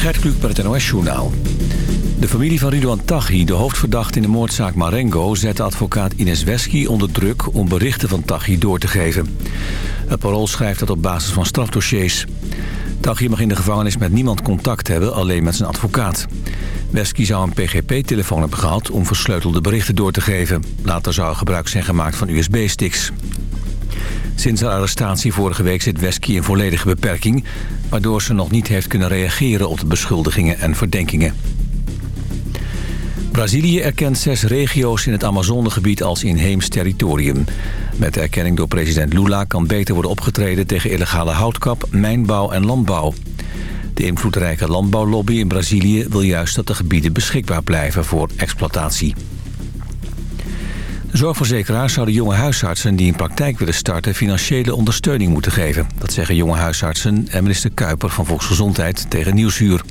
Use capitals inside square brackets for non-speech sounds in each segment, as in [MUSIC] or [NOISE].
Gert Kluk het NOS-journaal. De familie van Ridouan Taghi, de hoofdverdachte in de moordzaak Marengo... zette advocaat Ines Wesky onder druk om berichten van Taghi door te geven. Het parool schrijft dat op basis van strafdossiers. Taghi mag in de gevangenis met niemand contact hebben, alleen met zijn advocaat. Wesky zou een PGP-telefoon hebben gehad om versleutelde berichten door te geven. Later zou gebruik zijn gemaakt van USB-sticks. Sinds haar arrestatie vorige week zit Wesky in volledige beperking... waardoor ze nog niet heeft kunnen reageren op de beschuldigingen en verdenkingen. Brazilië erkent zes regio's in het Amazonegebied als inheems territorium. Met de erkenning door president Lula kan beter worden opgetreden tegen illegale houtkap, mijnbouw en landbouw. De invloedrijke landbouwlobby in Brazilië wil juist dat de gebieden beschikbaar blijven voor exploitatie. Zorgverzekeraars zouden jonge huisartsen die een praktijk willen starten... financiële ondersteuning moeten geven. Dat zeggen jonge huisartsen en minister Kuiper van Volksgezondheid tegen Nieuwsuur.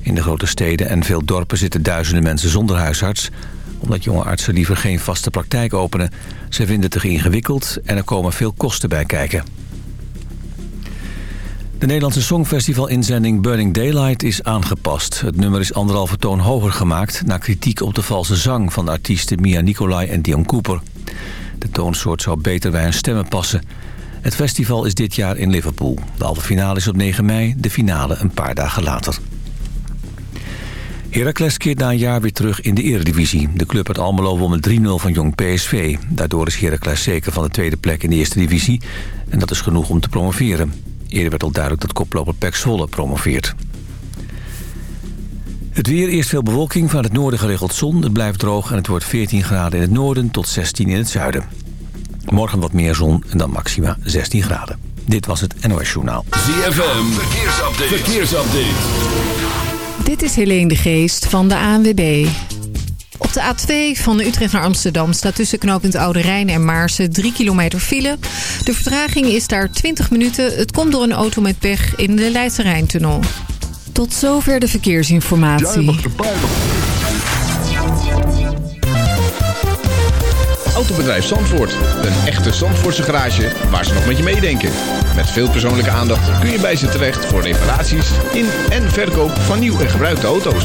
In de grote steden en veel dorpen zitten duizenden mensen zonder huisarts... omdat jonge artsen liever geen vaste praktijk openen. Ze vinden het te ingewikkeld en er komen veel kosten bij kijken. De Nederlandse Songfestival-inzending Burning Daylight is aangepast. Het nummer is anderhalve toon hoger gemaakt... na kritiek op de valse zang van de artiesten Mia Nicolai en Dion Cooper. De toonsoort zou beter bij hun stemmen passen. Het festival is dit jaar in Liverpool. De halve finale is op 9 mei, de finale een paar dagen later. Heracles keert na een jaar weer terug in de eredivisie. De club uit Almelo won met 3-0 van Jong PSV. Daardoor is Heracles zeker van de tweede plek in de eerste divisie. En dat is genoeg om te promoveren. Eerder werd al duidelijk dat koploper Pek Zwolle promoveert. Het weer, eerst veel bewolking, van het noorden geregeld zon. Het blijft droog en het wordt 14 graden in het noorden tot 16 in het zuiden. Morgen wat meer zon en dan maxima 16 graden. Dit was het NOS Journaal. ZFM, verkeersupdate. verkeersupdate. Dit is Helene de Geest van de ANWB. Op de A2 van Utrecht naar Amsterdam staat tussen knooppunt Oude Rijn en Maarsen 3 kilometer file. De vertraging is daar 20 minuten. Het komt door een auto met pech in de Leidse Rijntunnel. Tot zover de verkeersinformatie. Autobedrijf Zandvoort. Een echte Zandvoortse garage waar ze nog met je meedenken. Met veel persoonlijke aandacht kun je bij ze terecht voor reparaties in en verkoop van nieuw en gebruikte auto's.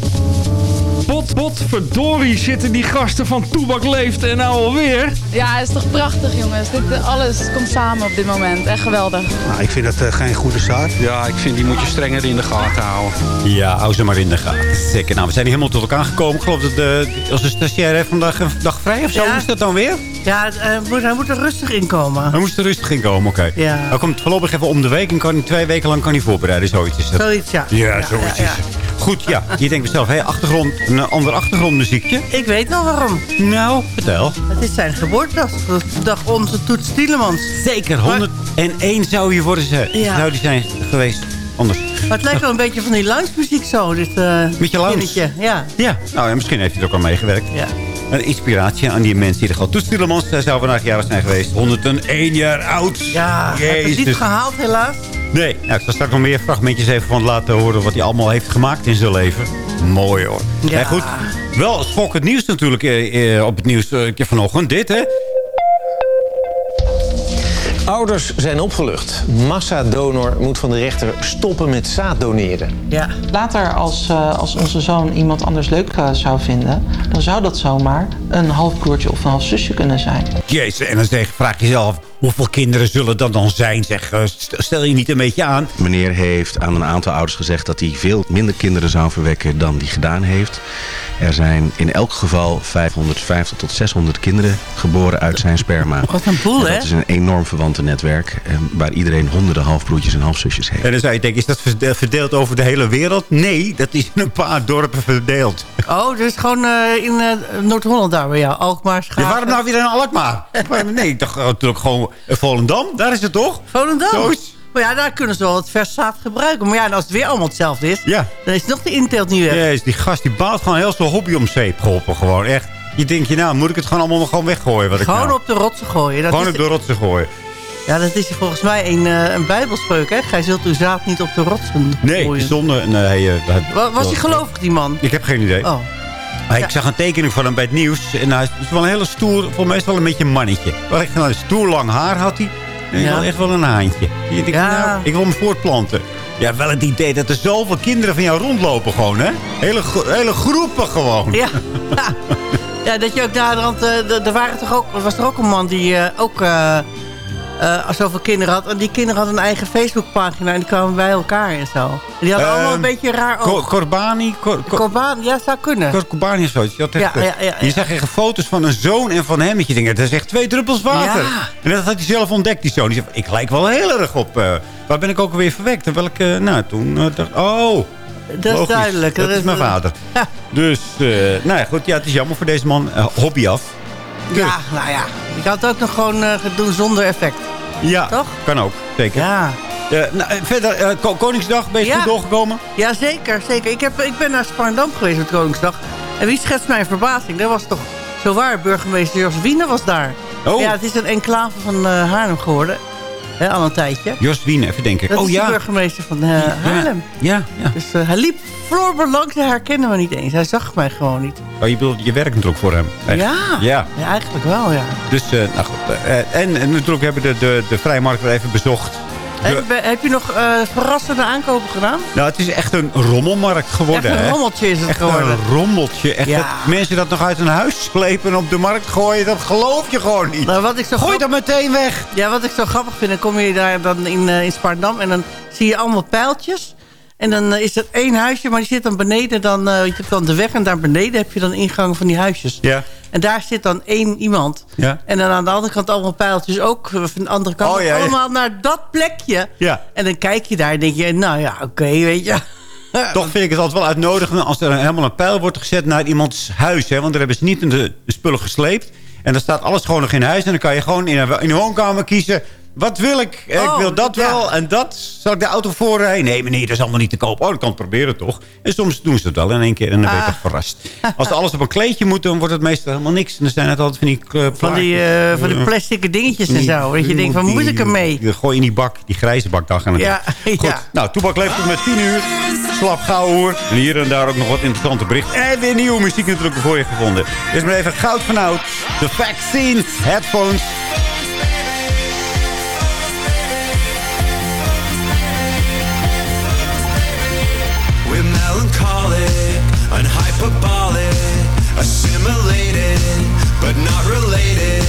Pot, zitten die gasten van Toebak Leeft en nou alweer. Ja, het is toch prachtig jongens. Dit, eh, alles komt samen op dit moment. Echt geweldig. Nou, ik vind dat uh, geen goede zaak. Ja, ik vind die moet je strenger in de gaten houden. Ja, hou ze maar in de gaten. Zeker. Nou, we zijn helemaal tot elkaar gekomen. Ik geloof dat de, als de stagiair heeft vandaag een dag vrij of zo. Ja. Is dat dan weer? Ja, hij moet, hij moet er rustig in komen. Hij moest er rustig in komen, oké. Ja. Hij komt voorlopig even om de week en kan hij twee weken lang kan hij voorbereiden. Zoiets is dat. Zoiets, ja. Ja, zoiets is het. Goed, ja. Je denkt mezelf, hé, achtergrond, een ander achtergrondmuziekje. Ik weet wel waarom. Nou, vertel. Het is zijn geboortedag. De dag onze Toets Tielemans. Zeker, 101 zou je worden ze. Ja. Zou die zijn geweest anders. Maar het lijkt wel een beetje van die lounge-muziek zo. Dit, uh, Beetje lounge? Ja. Ja, nou ja, misschien heeft hij er ook al meegewerkt. ja. Een inspiratie aan die mensen die er gewoon... Toets Tielemans hij zou vandaag jarig zijn geweest. 101 jaar oud. Ja, hij heeft het niet Jezus. gehaald helaas. Nee, nou, ik zal straks nog meer fragmentjes even van laten horen... wat hij allemaal heeft gemaakt in zijn leven. Mooi hoor. Ja. Ja. goed, wel schokkend nieuws natuurlijk eh, eh, op het nieuws eh, vanochtend. Dit, hè? Ouders zijn opgelucht. Massadonor moet van de rechter stoppen met zaad doneren. Ja. Later, als, eh, als onze zoon iemand anders leuk eh, zou vinden... dan zou dat zomaar een half broertje of een half zusje kunnen zijn. Jezus, en dan zeg, vraag je jezelf... hoeveel kinderen zullen dat dan zijn? Zeg, eh, st- stel je niet een beetje aan. Meneer heeft aan een aantal ouders gezegd dat hij veel minder kinderen zou verwekken dan hij gedaan heeft. Er zijn in elk geval 550 tot 600 kinderen geboren uit zijn sperma. Wat een boel, hè? Dat is een enorm verwantennetwerk eh, waar iedereen honderden halfbroertjes en halfzusjes heeft. En dan zou je denken, is dat verde- verdeeld over de hele wereld? Nee, dat is in een paar dorpen verdeeld. Oh, dus gewoon eh, in eh, Noord-Holland daar bij jou. Alkmaar, Ja, Schagen. waarom nou weer in Alkmaar? [LAUGHS] Maar nee, ik dacht natuurlijk gewoon eh, Volendam. Daar is het toch? Volendam? Is- Maar ja, daar kunnen ze wel het vers zaad gebruiken. Maar ja, en als het weer allemaal hetzelfde is... Ja. dan is nog de inteelt niet weg. Jezus, die gast die baalt gewoon heel veel hobby om zeep geholpen. Gewoon echt. Je denkt je, nou, moet ik het gewoon allemaal gewoon weggooien? Wat Gewoon ik nou? op de rotsen gooien. Dat Gewoon is op de rotsen gooien. Ja, dat is volgens mij een, eh, een bijbelspreuk, hè? Gij zult uw zaad niet op de rotsen Nee, gooien. zonder... Nee, eh, dat- Wa- Was hij gelovig, die man? Ik heb geen idee. Oh. Maar Ja. Ik zag een tekening van hem bij het nieuws. En hij is wel een hele stoer, voor mij is wel een beetje een mannetje. Wel echt een stoer lang haar had hij. En Ja. wel echt wel een haantje. Ja. nou, ik wil me voortplanten. Ja, wel het idee dat er zoveel kinderen van jou rondlopen gewoon, hè? Hele, hele groepen gewoon. Ja. [LAUGHS] ja, dat je ook naderhand... eh, er waren toch ook, was er ook een man die ook eh, zoveel kinderen had. En die kinderen hadden een eigen Facebookpagina. En die kwamen bij elkaar en zo. En die hadden Ehm, allemaal een beetje een raar oog. Corbani? Cor, Cor- ja, zou kunnen. Cor- Corbani of zoiets. Je, had echt, Ja, eh, ja, ja, je zag echt foto's van een zoon en van hem. Dat je denkt, dat is echt twee druppels water. En dat had hij zelf ontdekt, die zoon. Die zei, ik lijk wel heel erg op... eh, waar ben ik ook alweer verwekt? En welke... nou, toen... dacht, oh, dat is duidelijk. Dat is mijn vader. Dus, nou ja, goed. Ja, het is jammer voor deze man. Hobby af. Ja, nou ja. Je kan het ook nog gewoon eh, doen zonder effect. Ja, Toch? kan ook. Zeker. Ja. Eh, nou, eh, verder, Ko- Koningsdag, ben je Ja. goed doorgekomen? Ja, zeker, zeker. Ik, heb, ik ben naar Spandam geweest met Koningsdag. En wie schetst mijn verbazing? Dat was toch zo waar. Burgemeester Jos Wiene was daar. Oh. Ja, het is een enclave van Haarlem geworden. Hè, al een tijdje. Jos Wien, even denken. Dat oh is ja. de burgemeester van eh, Haarlem. Ja, ja. Dus eh, hij liep Floor langs, hij herkende me niet eens. Hij zag mij gewoon niet. Oh, je, bedoelt, je werkt natuurlijk voor hem. Ja. Ja. ja, eigenlijk wel, ja. Dus, eh, nou goed. en, en natuurlijk hebben we de, de, de Vrijmarkt weer even bezocht. Be- heb je nog eh, verrassende aankopen gedaan? nou, het is echt een rommelmarkt geworden, Echt een rommeltje is het Echt geworden. een rommeltje. Echt Ja. dat mensen dat nog uit hun huis slepen en op de markt gooien. Dat geloof je gewoon niet. Nou, wat ik zo Gooi dat meteen weg. Ja, wat ik zo grappig vind, dan kom je daar dan in, eh in en dan zie je allemaal pijltjes. En dan eh, is er één huisje, maar die zit dan beneden. Dan, eh, je hebt dan de weg en daar beneden heb je dan ingang van die huisjes. Ja. En daar zit dan één iemand. Ja. En dan aan de andere kant allemaal pijltjes ook. eh, Van de andere kant Oh, ja, ja. allemaal naar dat plekje. Ja. En dan kijk je daar en denk je, nou ja, oké, weet je. [LAUGHS] Toch vind ik het altijd wel uitnodigend als er helemaal een pijl wordt gezet naar iemands huis. Hè? Want daar hebben ze niet de, de spullen gesleept. En dan staat alles gewoon nog in huis. En dan kan je gewoon in een, in een woonkamer kiezen. Wat wil ik? Ik Oh, wil dat ja. wel en dat. Zal ik de auto voorrijden? Nee, meneer, dat is allemaal niet te koop. Oh, dat kan het proberen toch? En soms doen ze het wel in één keer. En dan ben je Ah. toch verrast. Als er alles op een kleedje moet, dan wordt het meestal helemaal niks. En dan zijn het altijd van die... eh, Van die, eh, van die plastic dingetjes en zo. Dat je denkt, van moet ik ermee? Die gooi in die bak, die grijze bak. Daar gaan Ja, Goed. ja. Nou, Toebak leeft tot met 10 uur. Slap gauw hoor. En hier en daar ook nog wat interessante bericht. En weer nieuwe muziek natuurlijk voor je gevonden. Is maar even goud van oud. De Vaccines Headphones. Hyperbolic, assimilated but not related.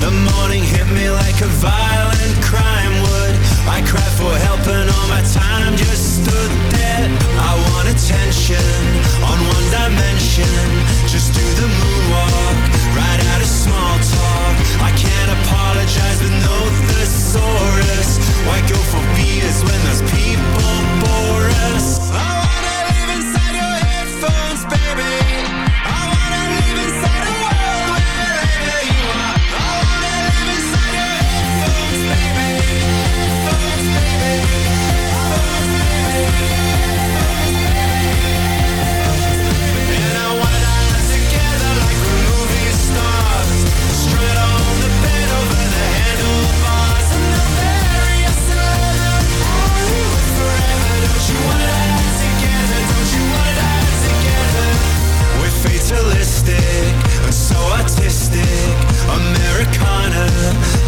The morning hit me like a violent crime would. I cried for help and all my time just stood there. I want attention on one dimension. Just do the moonwalk right out of small talk. I can't apologize with no thesaurus. Why go for beers when those people bore us? Baby.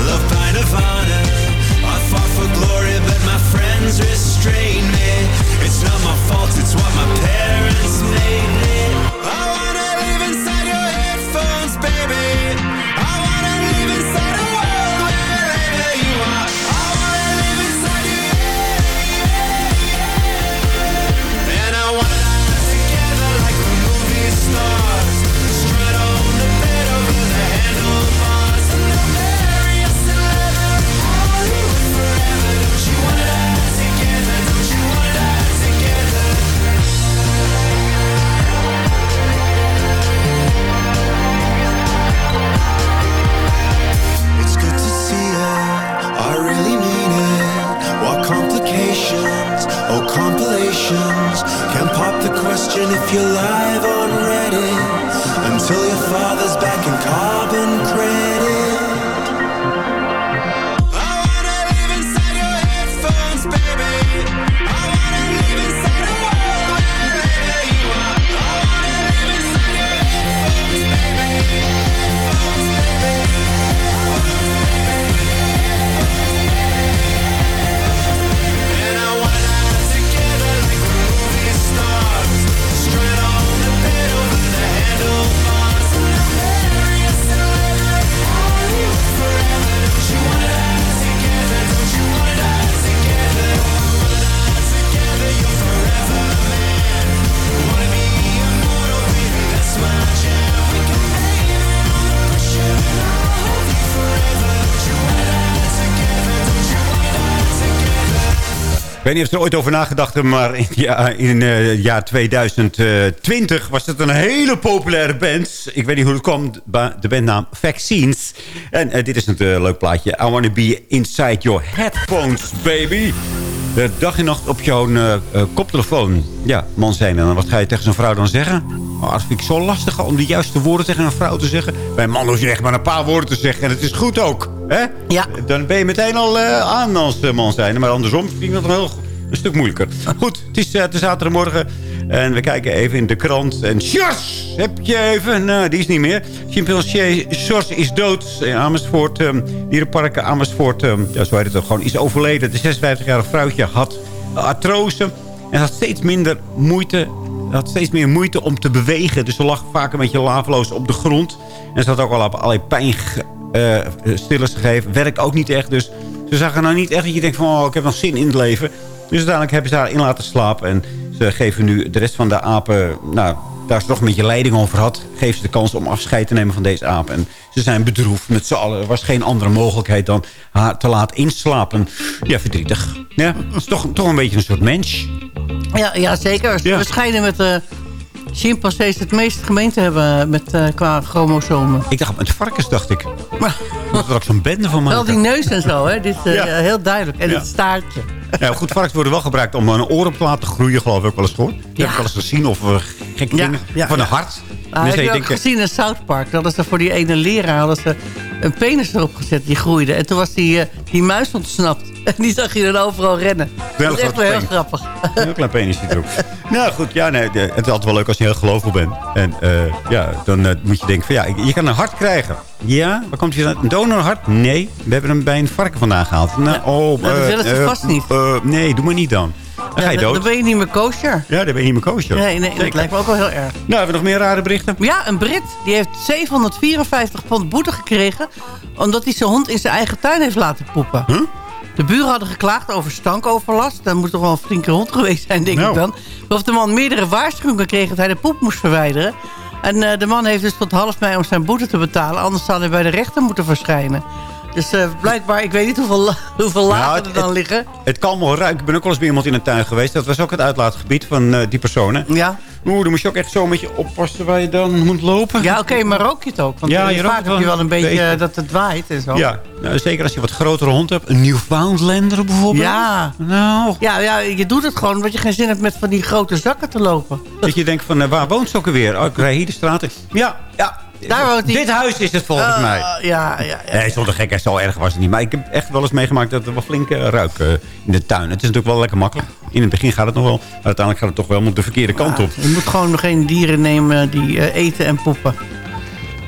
love by Nirvana. I fought for glory, but my friends restrained me. It's not my fault, it's what my parents weet niet of ze er ooit over nagedacht hebben, maar in, ja, in eh, jaar 2020 was het een hele populaire band. Ik weet niet hoe het kwam, de bandnaam Vaccines. En eh, dit is een eh, leuk plaatje. I Wanna Be Inside Your Headphones, baby. De dag en nacht op jouw koptelefoon. Ja, man zijn. En wat ga je tegen zo'n vrouw dan zeggen? Oh, dat vind ik zo lastig om de juiste woorden tegen een vrouw te zeggen. Bij een man hoef je echt maar een paar woorden te zeggen. En het is goed ook. Hè? Ja. Dan ben je meteen al aan als eh, man zijn. Maar andersom vind ik dat wel een stuk moeilijker. Goed, het is, het is zaterdagmorgen. En we kijken even in de krant. En Sjors, heb je even? Nou, die is niet meer. Chimpansee Sjors is dood. In Amersfoort, um, dierenpark Amersfoort. Um, ja, zo heet het ook gewoon. Is overleden. De 56-jarig vrouwtje had artrose. En had steeds minder moeite had steeds meer moeite om te bewegen. Dus ze lag vaak een beetje laveloos op de grond. En ze had ook al op allerlei pijnstillers gegeven. Werkt ook niet echt. Dus ze zagen nou niet echt dat je denkt van... Oh, ik heb nog zin in het leven. Dus uiteindelijk hebben ze haar in laten slapen. En ze geven nu de rest van de apen... Nou, daar ze nog een beetje leiding over had... geven ze de kans om afscheid te nemen van deze aap. En ze zijn bedroefd met z'n allen. Er was geen andere mogelijkheid dan haar te laten inslapen. Ja, verdrietig. Ja, het is toch, toch een beetje een soort mens. Ja, ja zeker. We schijnen met de chimpansees het meest gemeen te hebben met, eh, qua chromosomen. Ik dacht, met varkens dacht ik. Dat er ook zo'n bende van maken. Wel die neus en zo, hè? Dit, eh, Ja. ja, heel duidelijk. En Ja. het staartje. Ja, [LAUGHS] goed, varkens worden wel gebruikt om een oren te laten groeien, geloof ik ook wel eens gehoord. Die heb ik wel eens gezien, of uh, Ja, dingen. van een hart. Nou, Dus heb je ook denkt, gezien in South Park? Dat is er voor die ene leraar hadden ze een penis erop gezet die groeide. En toen was die, eh, die muis ontsnapt. [LAUGHS] En die zag je dan overal rennen. Dat is echt wel heel grappig. Een heel klein penisje erop. [LAUGHS] nou goed, ja, nee, het is altijd wel leuk als je heel gelovig bent. En eh, ja, dan eh, moet je denken van ja, je kan een hart krijgen. Ja, waar komt je dan? Een donorhart? Nee, we hebben hem bij een varken vandaan gehaald. Nou, oh, Nou, dat eh, willen ze eh, vast niet. Eh, nee, doe maar niet dan. Dan ga je Ja, dan, dood. dan ben je niet meer kosher. Ja, dan ben je niet meer kosher. Nee, nee, dat lijkt me ook wel heel erg. Nou, hebben we nog meer rare berichten? Ja, een Brit die heeft 754 pond boete gekregen... omdat hij zijn hond in zijn eigen tuin heeft laten poepen. De buren hadden geklaagd over stankoverlast. Dat moet toch wel een flinke hond geweest zijn, denk Nou. ik dan. Of de man meerdere waarschuwingen kreeg dat hij de poep moest verwijderen. En eh, de man heeft dus tot half mei om zijn boete te betalen. Anders zou hij bij de rechter moeten verschijnen. Dus eh, blijkbaar, ik weet niet hoeveel, [LAUGHS] hoeveel lagen Nou, er het- dan liggen. Het kan wel ruiken. Ik ben ook wel eens bij iemand in een tuin geweest. Dat was ook het uitlaatgebied van eh, die personen. Ja. Oeh, dan moet je ook echt zo een beetje oppassen waar je dan moet lopen. Ja, oké, maar rook je het ook? Want Ja, eh, je vaak wel heb je wel een beetje beetje. dat het waait en zo. Ja, nou, zeker als je wat grotere hond hebt. Een Newfoundlander bijvoorbeeld. Ja. Nou. Ja, ja, je doet het gewoon omdat je geen zin hebt met van die grote zakken te lopen. Dat je denkt van, waar woont ze ook alweer? Oh, ik rij hier de straat in. Ja, ja. Daar woont hij. Dit huis is het volgens Eh, mij. Ja, ja, ja. Nee, zonder gekheid, zo erg was het niet. Maar ik heb echt wel eens meegemaakt dat er wel flink eh, ruik eh, in de tuin. Het is natuurlijk wel lekker makkelijk. In het begin gaat het nog wel. Maar uiteindelijk gaat het toch wel de verkeerde kant op. Je moet gewoon geen dieren nemen die eh, eten en poepen.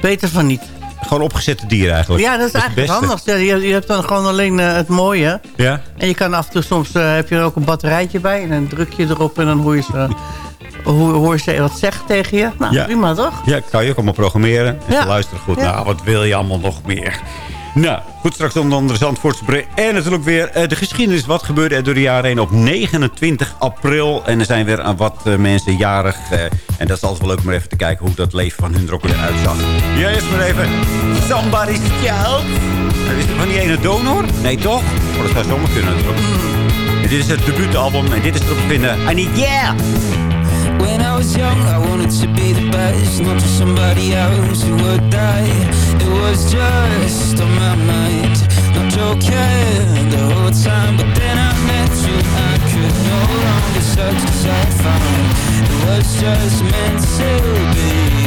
Beter van niet. Gewoon opgezette dieren eigenlijk. Ja, dat is eigenlijk handig. Je, je hebt dan gewoon alleen eh, het mooie. Ja. En je kan af en toe soms heb je er ook een batterijtje bij. En dan druk je erop en dan hoor je ze, hoor, hoor ze wat zeggen tegen je. Nou, Ja. prima toch? Ja, kan je ook allemaal programmeren. En Ja. ze luisteren goed. Ja. Nou, wat wil je allemaal nog meer? Nou, goed, straks onder andere Zandvoortse En natuurlijk weer eh, de geschiedenis. Wat gebeurde er door de jaren heen op 29 april? En er zijn weer aan wat eh, mensen jarig. eh, en dat is altijd wel leuk om even te kijken hoe dat leven van hun er ook weer uitzag. Ja, eerst maar even. Somebody's child. Is het van die ene donor? Nee, toch? Oh, dat zou zomaar kunnen natuurlijk. En dit is het debuutalbum en dit is erop te vinden. I need yeah! When I was young, I wanted to be the best, not just somebody else who would die. It was just on my mind, not joking the whole time. But then I met you, I could no longer search cause I found it was just meant to be.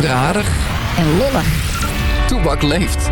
Langdradig en lollig. Toebak leeft.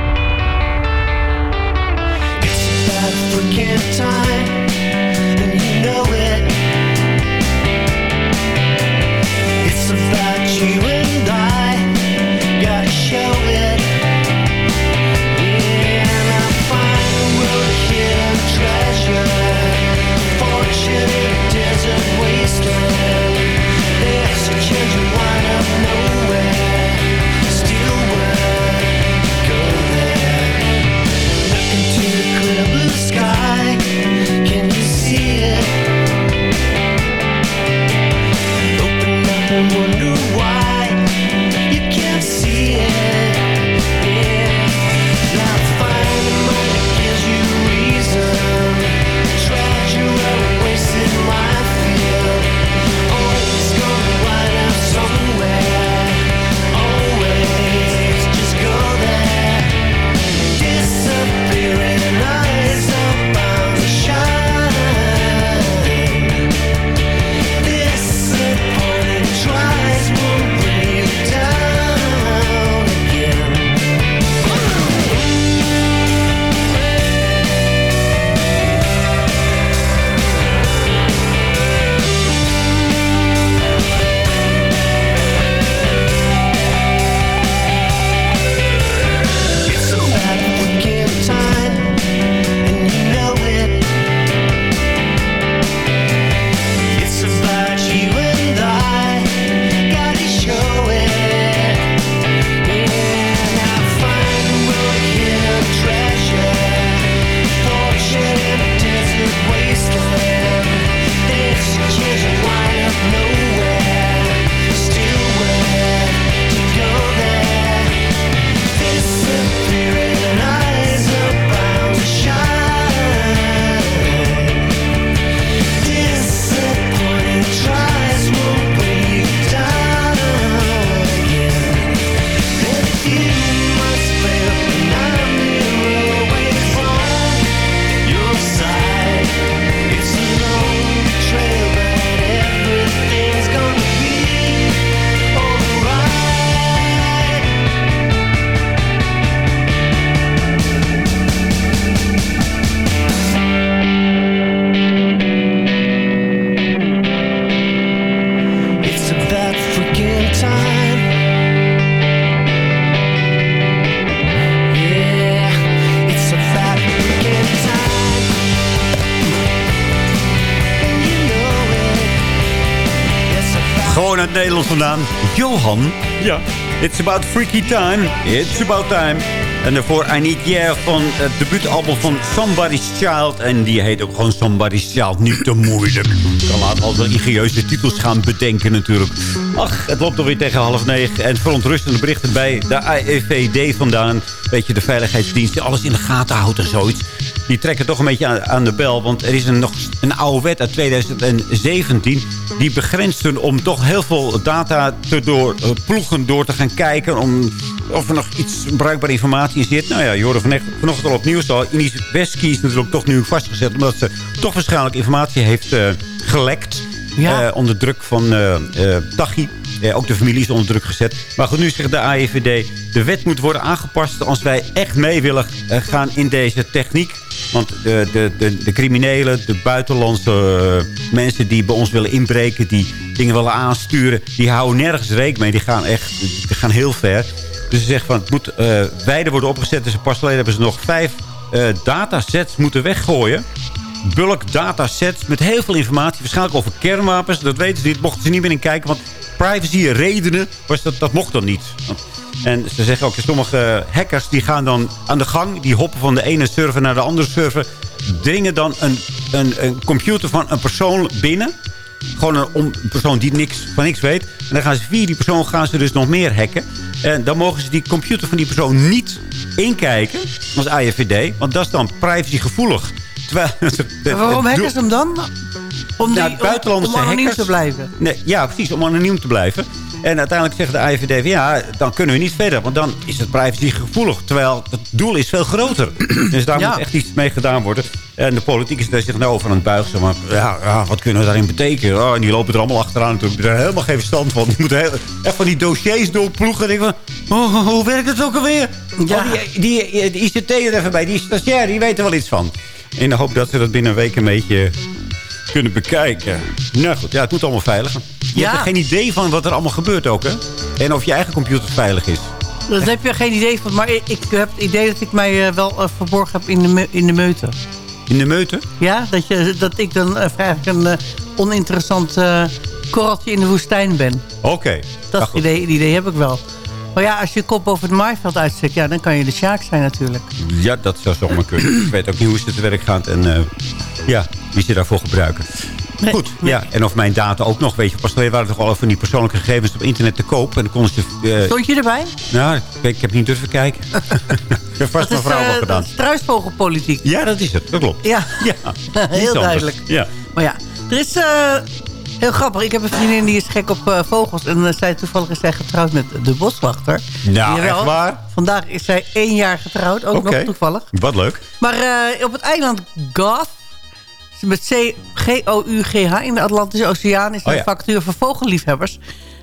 Johan. Ja. It's about freaky time. It's about time. En daarvoor I Need Yeah van het debuutalbum van Somebody's Child. En die heet ook gewoon Somebody's Child. Niet te moeilijk. Ik kan later al wel ingenieuze titels gaan bedenken natuurlijk. Ach, het loopt alweer tegen half negen. En verontrustende berichten bij de AEVD vandaan. Weet je, de veiligheidsdienst die alles in de gaten houdt en zoiets. Die trekken toch een beetje aan, aan de bel. Want er is een, nog een oude wet uit 2017. Die begrenst hun om toch heel veel data te door, eh, ploegen door te gaan kijken. Om of er nog iets bruikbare informatie in zit. Nou ja, je hoorde vanochtend vanochtend al opnieuw. Al. Inis Westky is natuurlijk toch nu vastgezet. Omdat ze toch waarschijnlijk informatie heeft eh, gelekt. Ja. Eh, onder druk van eh, Tachi. Ook de familie is onder druk gezet. Maar goed, nu zegt de AIVD... de wet moet worden aangepast als wij echt mee willen gaan in deze techniek. Want de, de, de, de criminelen, de buitenlandse eh, mensen die bij ons willen inbreken... die dingen willen aansturen, die houden nergens rekening mee. Die gaan echt die gaan heel ver. Dus ze zeggen van het moet wijder worden opgezet. Dus pas geleden hebben ze nog vijf eh, datasets moeten weggooien bulk datasets met heel veel informatie. Waarschijnlijk over kernwapens. Dat weten ze niet. Mochten ze niet meer in kijken. Want privacy redenen was dat, dat mocht dan niet. En ze zeggen ook, sommige hackers die gaan dan aan de gang. Die hoppen van de ene server naar de andere server. Dringen dan een, een, een computer van een persoon binnen. Gewoon een, persoon die niks, van niks weet. En dan gaan ze via die persoon gaan ze dus nog meer hacken. En dan mogen ze die computer van die persoon niet inkijken. Als AIVD. Want dat is dan privacygevoelig. Terwijl, [LAUGHS] waarom hacken ze hem dan? Om, die, nou, om- anoniem hackers- te blijven. Nee, ja, precies, om anoniem te blijven. En uiteindelijk zegt de AIVD van ja, dan kunnen we niet verder. Want dan is het privacygevoelig. Terwijl het doel is veel groter. [CLEARS THROAT] dus daar Ja. moet echt iets mee gedaan worden. En de politiek is daar zich nou over aan het buigen. Maar, ja, ja, wat kunnen we daarin betekenen? Oh, en die lopen er allemaal achteraan natuurlijk. Er helemaal geen verstand van. Die moeten heel, echt van die dossiers doorploegen. En denk van, oh, hoe werkt het ook alweer? Ja. Oh, die, die, die ICT er even bij. Die stagiair, die weet er wel iets van. In de hoop dat ze dat binnen een week een beetje kunnen bekijken. Nou goed, ja, het moet allemaal veilig. Je Ja. hebt er geen idee van wat er allemaal gebeurt ook, hè? En of je eigen computer veilig is. Daar heb je geen idee van. Maar ik, ik heb het idee dat ik mij eh, wel eh, verborgen heb in de, in de meute. In de meute? Ja, dat, je, dat ik dan eh, eigenlijk een oninteressant eh, korreltje in de woestijn ben. Oké. Dat Nou goed. idee, die idee heb ik wel. Maar ja, als je kop over het maaiveld uitsteekt... Ja, dan kan je de sjaak zijn natuurlijk. Ja, dat zou zomaar kunnen. ik weet ook niet hoe ze te werk gaat en ja, wie ze daarvoor gebruiken. Goed, ja. En of mijn data ook nog, weet je, pas geleden waren toch al van die persoonlijke gegevens op internet te koop. En dan konden ze... eh, Stond je erbij? nou, ik, weet- ik heb niet durven kijken. [LAUGHS] ik heb vast mijn vrouw wel eh, gedaan. dat is struisvogelpolitiek. Ja, dat is het. Dat klopt. Ja, Ja, [LAUGHS] heel duidelijk. Ja. Maar ja, er is... eh, heel grappig. Ik heb een vriendin die is gek op vogels. En zij toevallig is zij getrouwd met de boswachter. Nou, echt waar? Vandaag is zij één jaar getrouwd. Ook nog toevallig. Wat leuk. Maar op het eiland Goth, met G-O-U-G-H in de Atlantische Oceaan... is Oh ja. een vacature voor vogelliefhebbers.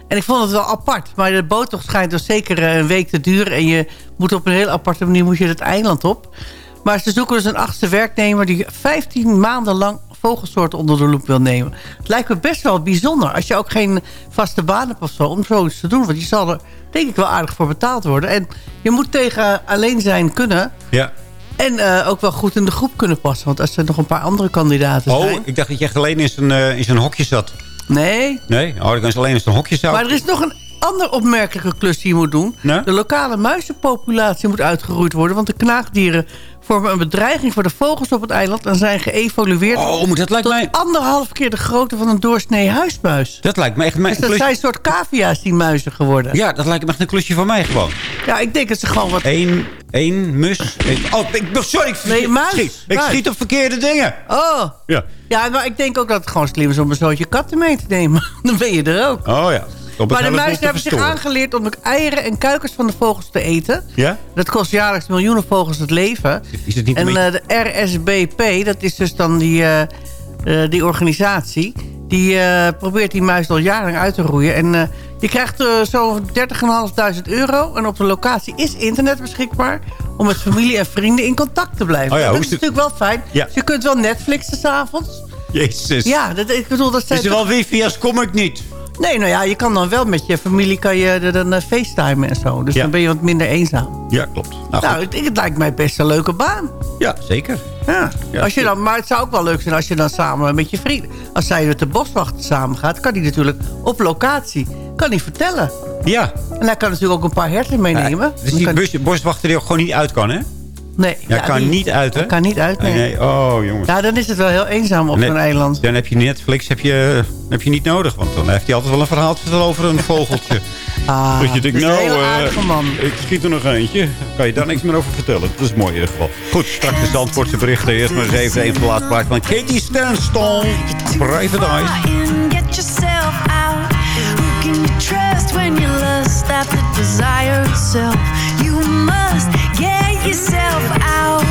En ik vond het wel apart. Maar de boottocht schijnt dus zeker eh, een week te duren. En je moet op een heel aparte manier moet je het eiland op. Maar ze zoeken dus een achtste werknemer... die 15 maanden lang vogelsoorten onder de loep wil nemen. Het lijkt me best wel bijzonder. Als je ook geen vaste baan hebt of zo, om zoiets te doen. Want je zal er denk ik wel aardig voor betaald worden. En je moet tegen alleen zijn kunnen... Ja. En eh, ook wel goed in de groep kunnen passen. Want als er nog een paar andere kandidaten Oh, zijn... ik dacht dat je echt alleen in zijn, eh, in zijn hokje zat. Nee. Nee? Oh, ik was alleen in zijn hokje zou. Maar er is nog een andere opmerkelijke klus die je moet doen. Nee? De lokale muizenpopulatie moet uitgeroeid worden. Want de knaagdieren vormen een bedreiging voor de vogels op het eiland... en zijn geëvolueerd Oh, dat lijkt tot mij... anderhalf keer de grootte van een doorsnee huismuis. Dat lijkt me echt mijn Dus dat klus- zijn een soort cavia's, die muizen geworden. Ja, dat lijkt me echt een klusje van mij gewoon. Ja, ik denk dat ze gewoon wat... Eén, één mus. één- Oh, ik, sorry, ik, Nee, muis. schiet, ik Muis. schiet op verkeerde dingen. Oh, Ja. ja, maar ik denk ook dat het gewoon slim is om een zootje katten mee te nemen. [LAUGHS] Dan ben je er ook. Oh ja. Maar de muizen hebben zich aangeleerd om de eieren en kuikens van de vogels te eten. Ja? Dat kost jaarlijks miljoenen vogels het leven. Is het niet En beetje... eh, de RSBP, dat is dus dan die, eh, eh, die organisatie... die probeert die muis al jarenlang uit te roeien. En je krijgt zo'n 30.500 euro. En op de locatie is internet beschikbaar... om met familie en vrienden in contact te blijven. Oh ja, dat is is natuurlijk wel fijn. Ja. Dus je kunt wel Netflixen s'avonds. Jezus. Ja, dat, ik bedoel, dat zijn Is er wel wifi als kom ik niet? Nee, nou ja, je kan dan wel met je familie kan je er dan eh, facetimen en zo. Dus Ja. dan ben je wat minder eenzaam. Ja, klopt. Nou, Nou, het, het lijkt mij best een leuke baan. Ja, zeker. Ja. Ja, als je dan, maar het zou ook wel leuk zijn als je dan samen met je vrienden... als zij met de boswachter samen gaat... kan die natuurlijk op locatie kan hij vertellen. Ja. En hij kan natuurlijk ook een paar herten meenemen. Dus die bus, boswachter die ook gewoon niet uit kan, hè? Nee. Ja, kan die- niet uit, hè? Kan niet uit, nee. nee. Oh, jongens. Ja, dan is het wel heel eenzaam op zo'n eiland. Dan heb je Netflix heb je, heb je niet nodig. Want dan heeft hij altijd wel een verhaal te vertellen over een [LAUGHS] vogeltje. Ah, dat je denkt, dat is een nou, eh, man. ik schiet er nog eentje. Kan je daar niks meer over vertellen. Dat is mooi in ieder geval. Goed, straks de Zandvoortse berichten. Eerst maar eens even een van de laatste plaats van Katie Stanstone. Private Eyes. Get yourself out. Who can you trust when you lust after desire itself? You must get yourself out.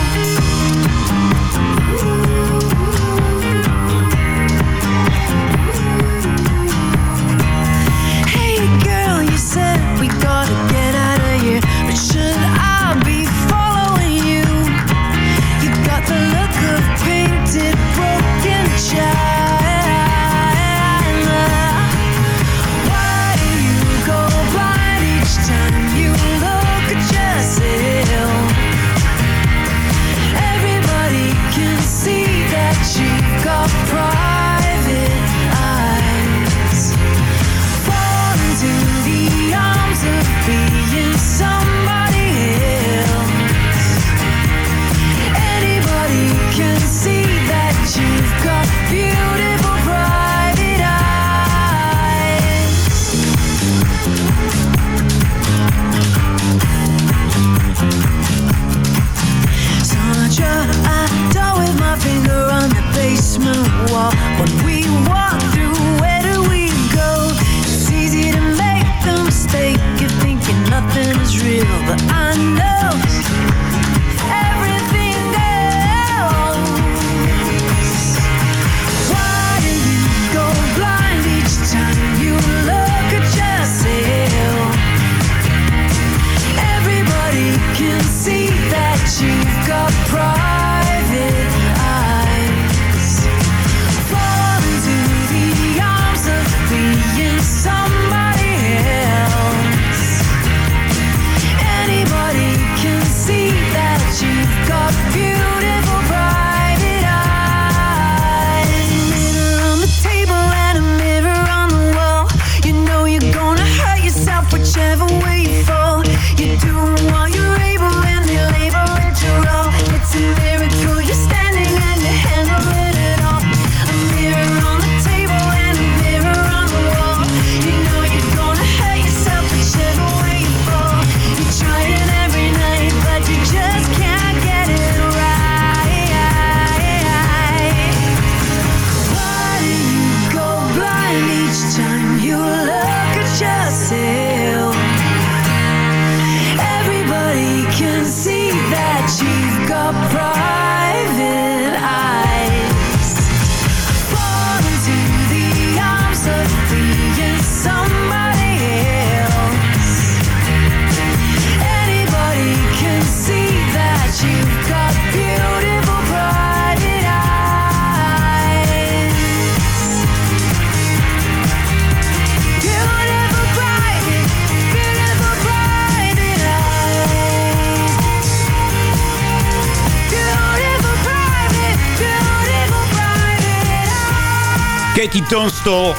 Tunstall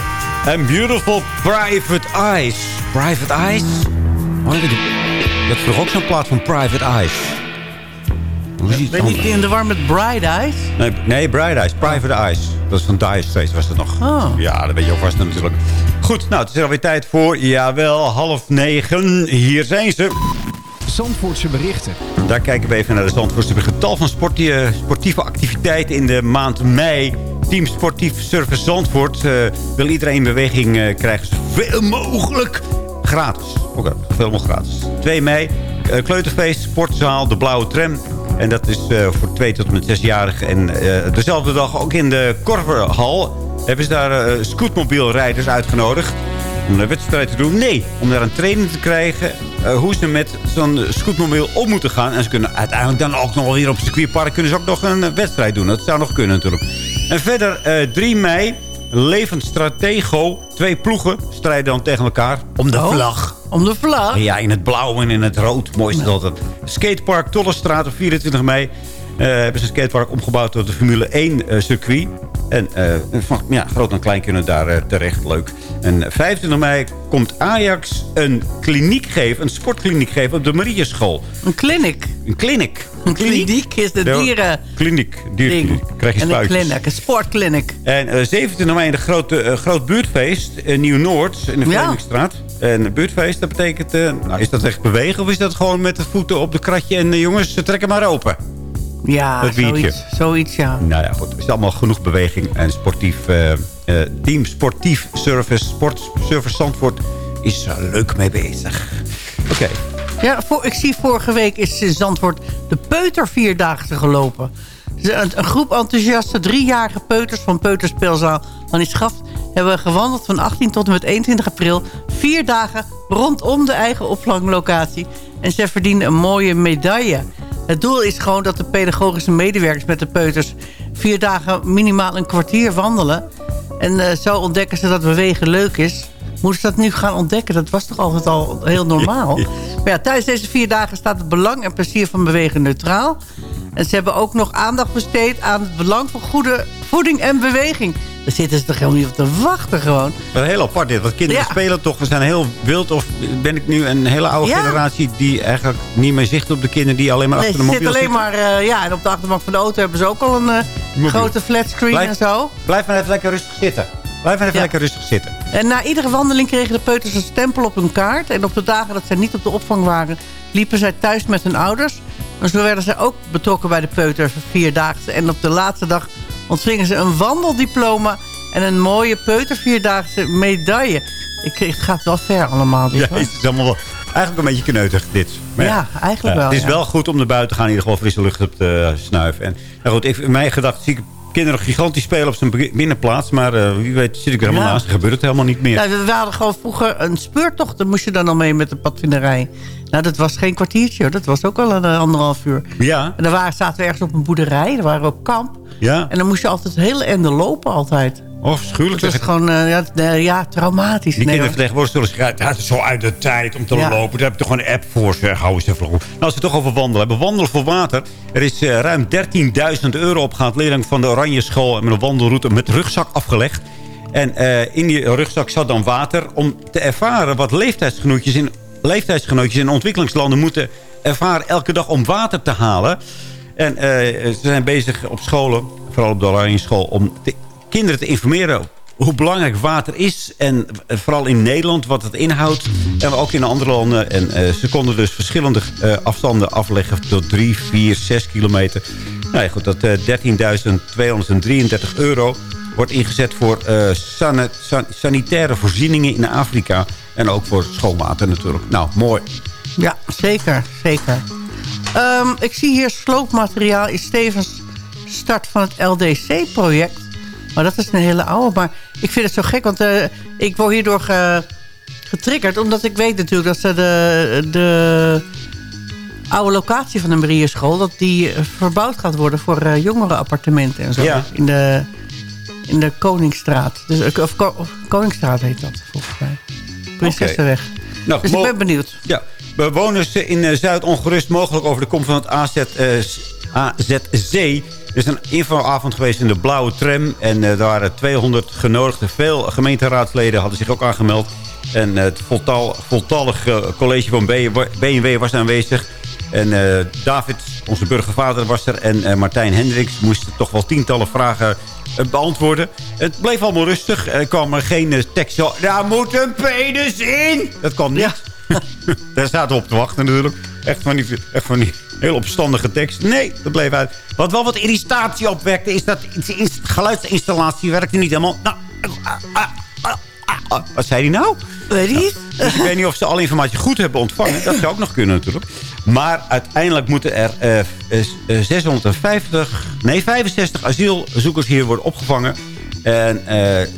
en Beautiful Private Eyes. Private Eyes? Oh, dat, dat is toch ook zo'n plaat van Private Eyes? Hoe is Ben je niet in de war met Bright Eyes? Nee, nee, Bright Eyes. Private Eyes. Dat is van Dire Straits was het nog. Oh. Ja, dat weet je ook vast natuurlijk. Goed, nou, het is alweer tijd voor, jawel, half negen. Hier zijn ze. Zandvoortse berichten. Daar kijken we even naar de Zandvoortse berichten. Tal van sportie- eh, sportieve activiteiten in de maand mei. Team Sportief Service Zandvoort eh, wil iedereen in beweging eh, krijgen. Zoveel mogelijk gratis. Oké, veel mogelijk gratis. 2 mei, eh, kleuterfeest, sportzaal, de Blauwe Tram. En dat is voor 2 tot en met 6-jarigen. En dezelfde dag ook in de Korverhal hebben ze daar scootmobielrijders uitgenodigd om een wedstrijd te doen. Nee, om daar een training te krijgen hoe ze met zo'n scootmobiel om moeten gaan. En ze kunnen uiteindelijk dan ook nog weer op het circuitpark... kunnen ze ook nog een wedstrijd doen. Dat zou nog kunnen natuurlijk. En verder eh 3 mei, Levend Stratego. Twee ploegen strijden dan tegen elkaar om de Oh, vlag. Om de vlag? Ja, in het blauw en in het rood. Mooi is dat. Skatepark Tollestraat op 24 mei. eh, hebben ze een skatepark omgebouwd tot de Formule 1 eh, circuit. En van ja, groot en klein kunnen daar terecht. Leuk. En 25 mei komt Ajax een kliniek geven, een sportkliniek geven op de Marieschool. Een clinic. Een clinic. Een kliniek is de Ja, dieren... Kliniek, dierkliniek. Krijg je En een clinic, een sportclinic. En eh 27 mei een grote, eh, groot buurtfeest in Nieuw-Noord in de Ja. Verenigstraat. En een buurtfeest, dat betekent... eh, nou, is dat echt bewegen of is dat gewoon met de voeten op de kratje... en jongens, ze trekken maar open? Ja, biertje. zoiets, zoiets, ja. Nou ja, goed. Er is allemaal genoeg beweging. En sportief, eh, eh, team Sportief Service, Sportservice Zandvoort is er leuk mee bezig. Oké. Ja, voor, ik zie vorige week is in Zandvoort de Peuter-vierdaagse gelopen. Een, een groep enthousiaste driejarige peuters van Peuterspeelzaal van Schaft... hebben gewandeld van 18 tot en met 21 april... vier dagen rondom de eigen opvanglocatie. En ze verdienen een mooie medaille. Het doel is gewoon dat de pedagogische medewerkers met de peuters... vier dagen minimaal een kwartier wandelen. En eh, zo ontdekken ze dat bewegen leuk is... Moeten ze dat nu gaan ontdekken? Dat was toch altijd al heel normaal? [LAUGHS] Maar ja, tijdens deze vier dagen staat het belang en plezier van bewegen neutraal. En ze hebben ook nog aandacht besteed aan het belang van goede voeding en beweging. Daar zitten ze toch helemaal niet op te wachten gewoon. Wat heel apart dit. Want kinderen Ja. spelen toch. We zijn heel wild. Of ben ik nu een hele oude Ja. generatie... die eigenlijk niet meer zicht op de kinderen... die alleen maar Nee, achter de zitten mobiel alleen zitten? maar... eh, ja, en op de achterbank van de auto hebben ze ook al een eh, grote flatscreen Blijf- en zo. Blijf maar even lekker rustig zitten. Blijf maar even Ja. lekker rustig zitten. En na iedere wandeling kregen de peuters een stempel op hun kaart. En op de dagen dat zij niet op de opvang waren... liepen zij thuis met hun ouders. En zo werden zij ook betrokken bij de peuters vierdaagse. En op de laatste dag ontvingen ze een wandeldiploma... en een mooie peutervierdaagse medaille. Ik, het gaat wel ver allemaal. dit, Ja, het is allemaal wel, eigenlijk een beetje kneutig dit. Ja, eigenlijk wel, Het is ja. wel goed om naar buiten te gaan. In ieder geval frisse lucht op te snuiven. En, nou goed, ik, in mijn gedachten zie ik kinderen gigantisch spelen op zijn binnenplaats. Maar eh, wie weet zit ik er helemaal Ja. naast. Dan gebeurt het helemaal niet meer. Ja, we hadden gewoon vroeger een speurtocht. Daar moest je dan al mee met de padvinderij. Nou, dat was geen kwartiertje. Dat was ook wel een eh, anderhalf uur. Ja. En dan waren, zaten we ergens op een boerderij. Daar waren we op kamp. Ja. En dan moest je altijd hele ende lopen altijd. Oh, verschuwelijk. Het was zeg. gewoon eh, ja, nee, ja, traumatisch. Die Nee, kinderen tegenwoordig zullen. Ja, het is zo uit de tijd om te Ja. lopen. Daar heb je toch gewoon een app voor. Zeg, hou eens even op. Nou, als we het toch over wandelen hebben. Wandelen voor water. Er is eh, ruim 13.000 euro opgehaald. Leerling van de Oranje School... met een wandelroute met rugzak afgelegd. En eh, in die rugzak zat dan water... om te ervaren wat leeftijdsgenootjes in, leeftijdsgenootjes in ontwikkelingslanden moeten ervaren... elke dag om water te halen. En eh, ze zijn bezig op scholen, vooral op de Oranje School... om de kinderen te informeren hoe belangrijk water is. En eh, vooral in Nederland wat het inhoudt. En ook in andere landen. En eh, ze konden dus verschillende afstanden afleggen tot 3, 4, 6 kilometer. Nou ja, goed, dat eh 13.233 euro wordt ingezet voor sanitaire voorzieningen in Afrika. En ook voor schoonwater natuurlijk. Nou, mooi. Ja, zeker. zeker. Ehm, ik zie hier sloopmateriaal is tevens start van het LDC-project. Maar dat is een hele oude. Maar ik vind het zo gek, want eh, ik word hierdoor ge- getriggerd. Omdat ik weet natuurlijk dat ze de, de oude locatie van de Marieschool... dat die eh, verbouwd gaat worden voor eh jongerenappartementen en zo. Ja. In, de, in de Koningsstraat. Dus, of Koningsstraat heet dat volgens mij. Prinsessenweg. Nou, dus ik ben benieuwd. Ja, bewoners in eh, Zuid ongerust mogelijk over de komst van het AZ, eh, AZC. Er is een infoavond geweest in de blauwe tram. En eh, er waren 200 genodigden. Veel gemeenteraadsleden hadden zich ook aangemeld. En het voltal, voltallig college van BMW was aanwezig. En David, onze burgervader, was er. En Martijn Hendricks moesten toch wel tientallen vragen beantwoorden. Het bleef allemaal rustig. Er kwam er geen eh, tekst. zo, Daar moet een penis in! Dat kwam niet. [LAUGHS] Daar zaten we op te wachten natuurlijk. Echt van die, echt van die heel opstandige tekst. Nee, dat bleef uit. Wat wel wat irritatie opwekte... is dat de ins- geluidsinstallatie werkte niet helemaal... Nou, ah. wat zei hij nou? Weet je niet? Dus ik weet niet of ze alle informatie goed hebben ontvangen. Dat zou ook nog kunnen natuurlijk. Maar uiteindelijk moeten er eh, eh, eh, 650, nee 65 asielzoekers hier worden opgevangen. En eh,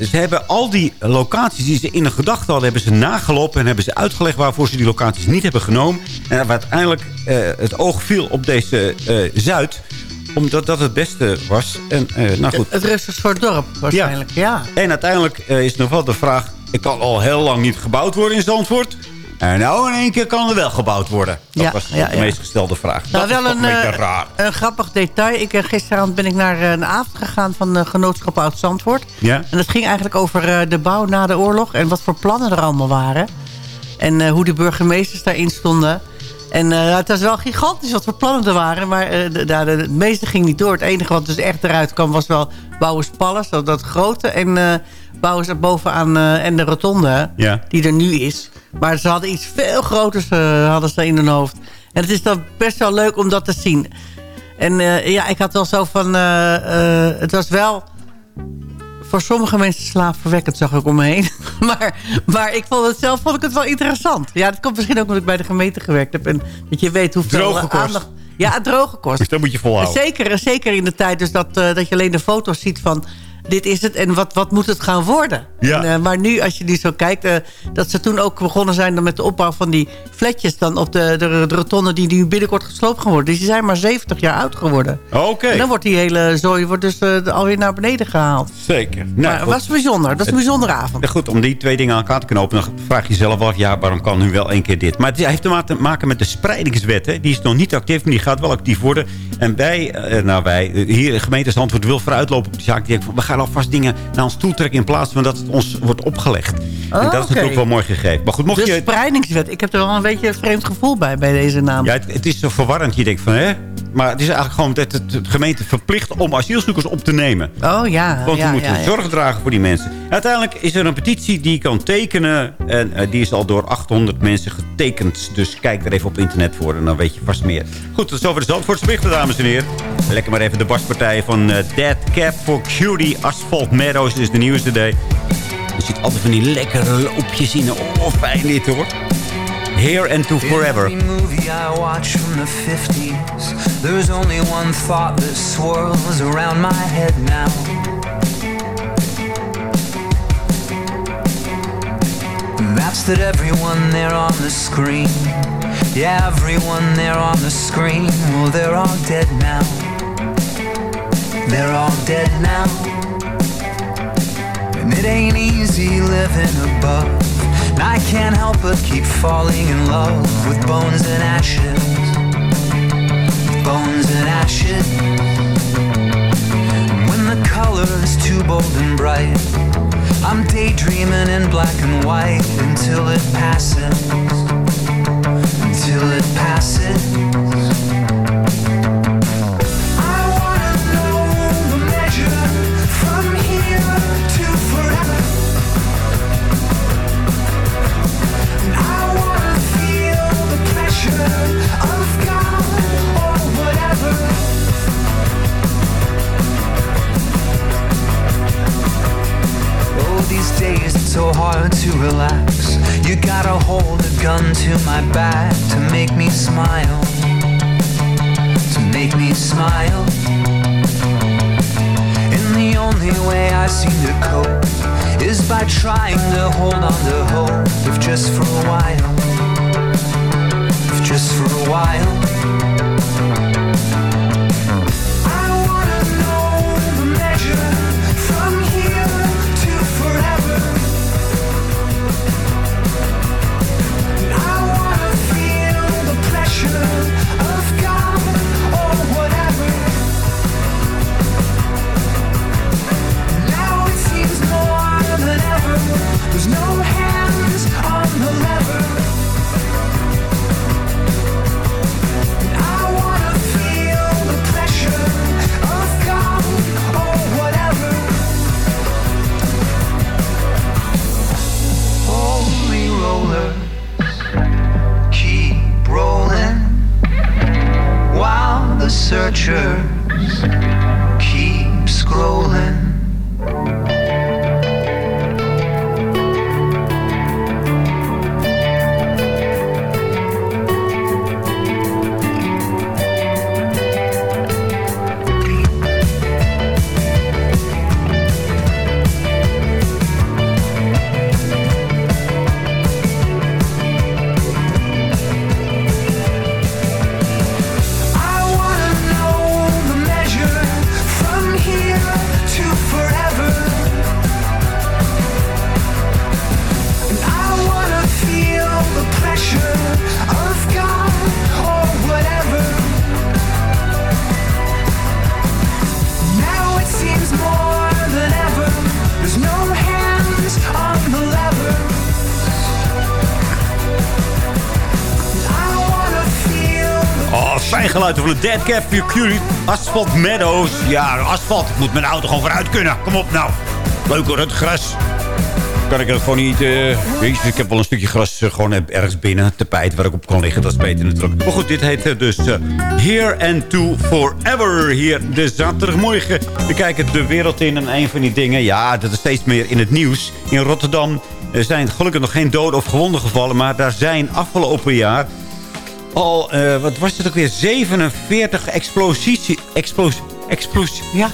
ze hebben al die locaties die ze in de gedachten hadden... hebben ze nagelopen en hebben ze uitgelegd waarvoor ze die locaties niet hebben genomen. En uiteindelijk eh, het oog viel op deze Zuid omdat dat het beste was. En, nou goed. Het rustigst voor het dorp waarschijnlijk, ja. En uiteindelijk is nog wel de vraag... het kan al heel lang niet gebouwd worden in Zandvoort. En nou in één keer kan er wel gebouwd worden. Dat Ja, was ja, de ja. meest gestelde vraag. Nou, dat wel een, eh, raar. een grappig detail. Ik, eh, gisteravond ben ik naar eh, een avond gegaan van de Genootschap Oud-Zandvoort. Ja? En dat ging eigenlijk over de bouw na de oorlog... en wat voor plannen er allemaal waren. En hoe de burgemeesters daarin stonden. En het was wel gigantisch wat voor plannen er waren. Maar eh, de, de, meeste ging niet door. Het enige wat dus echt eruit kwam was wel Bouwers Palace. Dat, dat grote. En Bouwers er bovenaan en de rotonde. Ja. Die er nu is. Maar ze hadden iets veel groters eh, hadden ze in hun hoofd. En het is dan best wel leuk om dat te zien. En eh, ja, ik had wel zo van... eh, het was wel voor sommige mensen slaapverwekkend, zag ik om me heen. [LAUGHS] maar, maar ik vond het zelf vond ik het wel interessant. Ja, dat komt misschien ook omdat ik bij de gemeente gewerkt heb. En dat je weet hoeveel Droge kost. aandacht... Ja, droge kost. Dus dat moet je volhouden. Zeker, zeker in de tijd dus dat, dat je alleen de foto's ziet van... dit is het en wat, wat moet het gaan worden? Ja. En, eh, maar nu, als je nu zo kijkt... eh, dat ze toen ook begonnen zijn dan met de opbouw van die flatjes... dan op de, de, de rotonde die nu binnenkort gesloopt gaan worden. Dus die zijn maar 70 jaar oud geworden. Oké. En dan wordt die hele zooi wordt dus eh, alweer naar beneden gehaald. Zeker. Nou, maar het goed. was bijzonder. Dat was een bijzondere avond. Ja, Goed, om die twee dingen aan elkaar te knopen... dan vraag je jezelf wel, ja, waarom kan nu wel één keer dit? Maar het heeft te ma- te maken met de spreidingswet. Hè? Die is nog niet actief, maar die gaat wel actief worden. En wij, nou wij, hier in gemeente Zandvoort wil vooruitlopen op die zaak. Die denken van, we gaan alvast dingen naar ons toe trekken... in plaats van dat het ons wordt opgelegd. en dat is natuurlijk wel mooi gegeven. Maar goed, mocht De je... spreidingswet. Ik heb er wel een beetje een vreemd gevoel bij, bij deze naam. Ja, het, het is zo verwarrend. Je denkt van, hè? Maar het is eigenlijk gewoon dat het, de gemeente verplicht om asielzoekers op te nemen. Oh ja. Want ja, we moeten ja, ja. zorg dragen voor die mensen. Uiteindelijk is er een petitie die je kan tekenen. En eh, die is al door 800 mensen getekend. Dus kijk er even op internet voor en dan weet je vast meer. Goed, tot zover de Zandvoortse berichten, dames en heren. Lekker maar even de baspartij van eh, Dead Cap for Cutie. Asphalt Meadows is de nieuwste day. Je ziet altijd van die lekkere loopjes in. Oh, fijn dit hoor. Here and to forever. Every movie I watch from the 50s, there's only one thought that swirls around my head now. And that's that everyone there on the screen, yeah, everyone there on the screen, well, they're all dead now. They're all dead now. And it ain't easy living above. And I can't help but keep falling in love with bones and ashes. Bones and ashes. And when the color is too bold and bright, I'm daydreaming in black and white until it passes. Until it passes. So to relax. You gotta hold a gun to my back to make me smile. To make me smile. And the only way I seem to cope is by trying to hold on to hope, if just for a while. If just for a while. Fijn geluid van de Dead Cap Fury Asphalt Meadows. Ja, asfalt. Ik moet mijn auto gewoon vooruit kunnen. Kom op nou. Leuk hoor, het gras. Kan ik het gewoon niet... eh Jezus, ik heb wel een stukje gras eh, gewoon ergens binnen. Tapijt waar ik op kan liggen. Dat is beter truck. Maar goed, dit heet eh, dus eh, Here and To Forever. Hier de zaterdagmorgen. We kijken de wereld in. En een van die dingen... Ja, dat is steeds meer in het nieuws. In Rotterdam er zijn gelukkig nog geen doden of gewonden gevallen. Maar daar zijn afgelopen jaar al, eh, wat was het ook weer, 47 explosies, explosie, explosie, ja,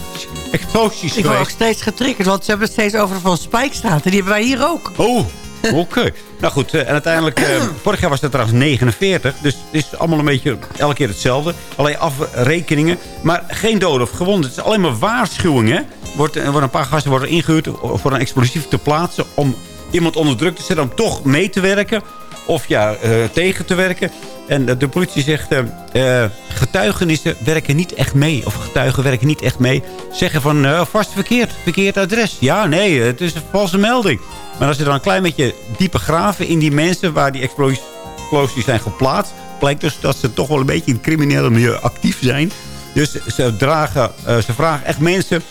explosies Ik word ook geweest. steeds getriggerd, want ze hebben het steeds over van Spijkstraat. En die hebben wij hier ook. Oh, oké. [LAUGHS] nou goed, eh, en uiteindelijk, eh, vorig jaar was het trouwens 49. Dus het is allemaal een beetje elke keer hetzelfde. Alleen afrekeningen, maar geen doden of gewonden. Het is alleen maar waarschuwingen. Wordt, er worden een paar gasten worden ingehuurd voor een explosief te plaatsen... om iemand onder druk te zetten om toch mee te werken... of ja, eh, tegen te werken. En eh, de politie zegt, eh, getuigenissen werken niet echt mee. Of getuigen werken niet echt mee. Zeggen van, vast verkeerd, verkeerd adres. Ja, nee, het is een valse melding. Maar als je dan een klein beetje dieper graven in die mensen... waar die explosie- explosies zijn geplaatst... blijkt dus dat ze toch wel een beetje in het criminele milieu actief zijn. Dus ze, dragen, ze vragen echt mensen...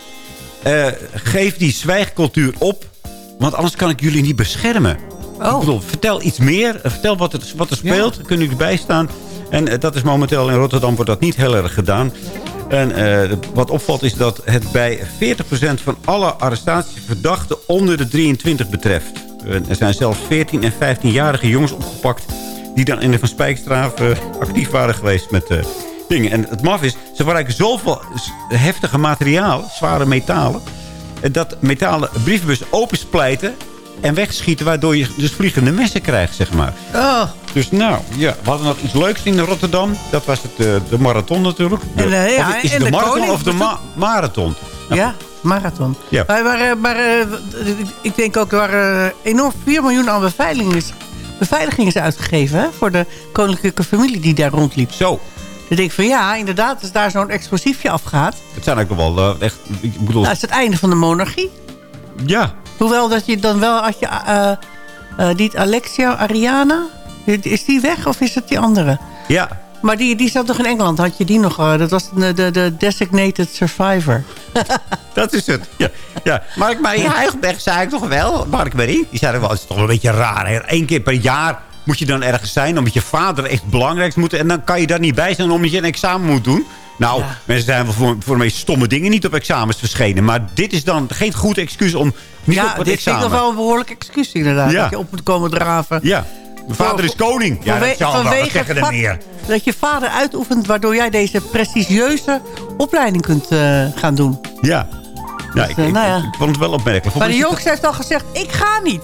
geef die zwijgcultuur op... want anders kan ik jullie niet beschermen. Ik bedoel, vertel iets meer. Vertel wat, het, wat er speelt. Kunnen jullie bijstaan. En eh, dat is momenteel in Rotterdam wordt dat niet heel erg gedaan. En eh, wat opvalt is dat het bij 40% van alle arrestaties verdachten onder de 23 betreft. Er zijn zelfs 14 en 15-jarige jongens opgepakt... die dan in de Van Spijkstraat eh, actief waren geweest met dingen. En het maf is, ze gebruiken zoveel heftige materialen, zware metalen... dat metalen brievenbus opensplijten en wegschieten... waardoor je dus vliegende messen krijgt, zeg maar. Oh. Dus nou, ja, we hadden nog iets leuks in Rotterdam. Dat was het, eh, de marathon natuurlijk. En, eh, ja, of is het en de, de marathon koning of de ma- marathon? Ja, marathon. Ja. Maar, maar, eh, maar ik denk ook, er waren enorm 4 miljoen aan beveiliging is, beveiliging is uitgegeven... Hè, voor de koninklijke familie die daar rondliep. Zo. Dan denk ik van ja, inderdaad, als daar zo'n explosiefje afgaat... Het zijn ook wel echt... Ik bedoel, Dat is het einde van de monarchie. Ja. Hoewel dat je dan wel, als je... eh eh, niet Alexia Ariana, is die weg of is het die andere? Ja. Maar die, die zat toch in Engeland, had je die nog? eh, dat was de, de, de Designated Survivor. [LAUGHS] Dat is het. Ja, ja. Mark Marie [LAUGHS] Huigenberg zei ik toch wel. Mark Marie, die zei wel, het is toch wel een beetje raar. Hè? Eén keer per jaar moet je dan ergens zijn. Omdat je vader echt belangrijk moet. En dan kan je daar niet bij zijn omdat je een examen moet doen. Nou, mensen zijn wel voor, voor de meest stomme dingen niet op examens verschenen. Maar dit is dan geen goed excuus om niet ja, op het dit vind ik examen. nog wel een behoorlijk excuus inderdaad. Ja. Dat je op moet komen draven. Ja, mijn vader is koning. Ja, dat zal wel. Zeggen er meer? Dat je vader uitoefent waardoor jij deze prestigieuze opleiding kunt eh, gaan doen. Ja. Ja, ik, eh, ik, nou ja. ik vond het wel opmerkelijk. Maar de is jongste heeft al gezegd, ik ga niet.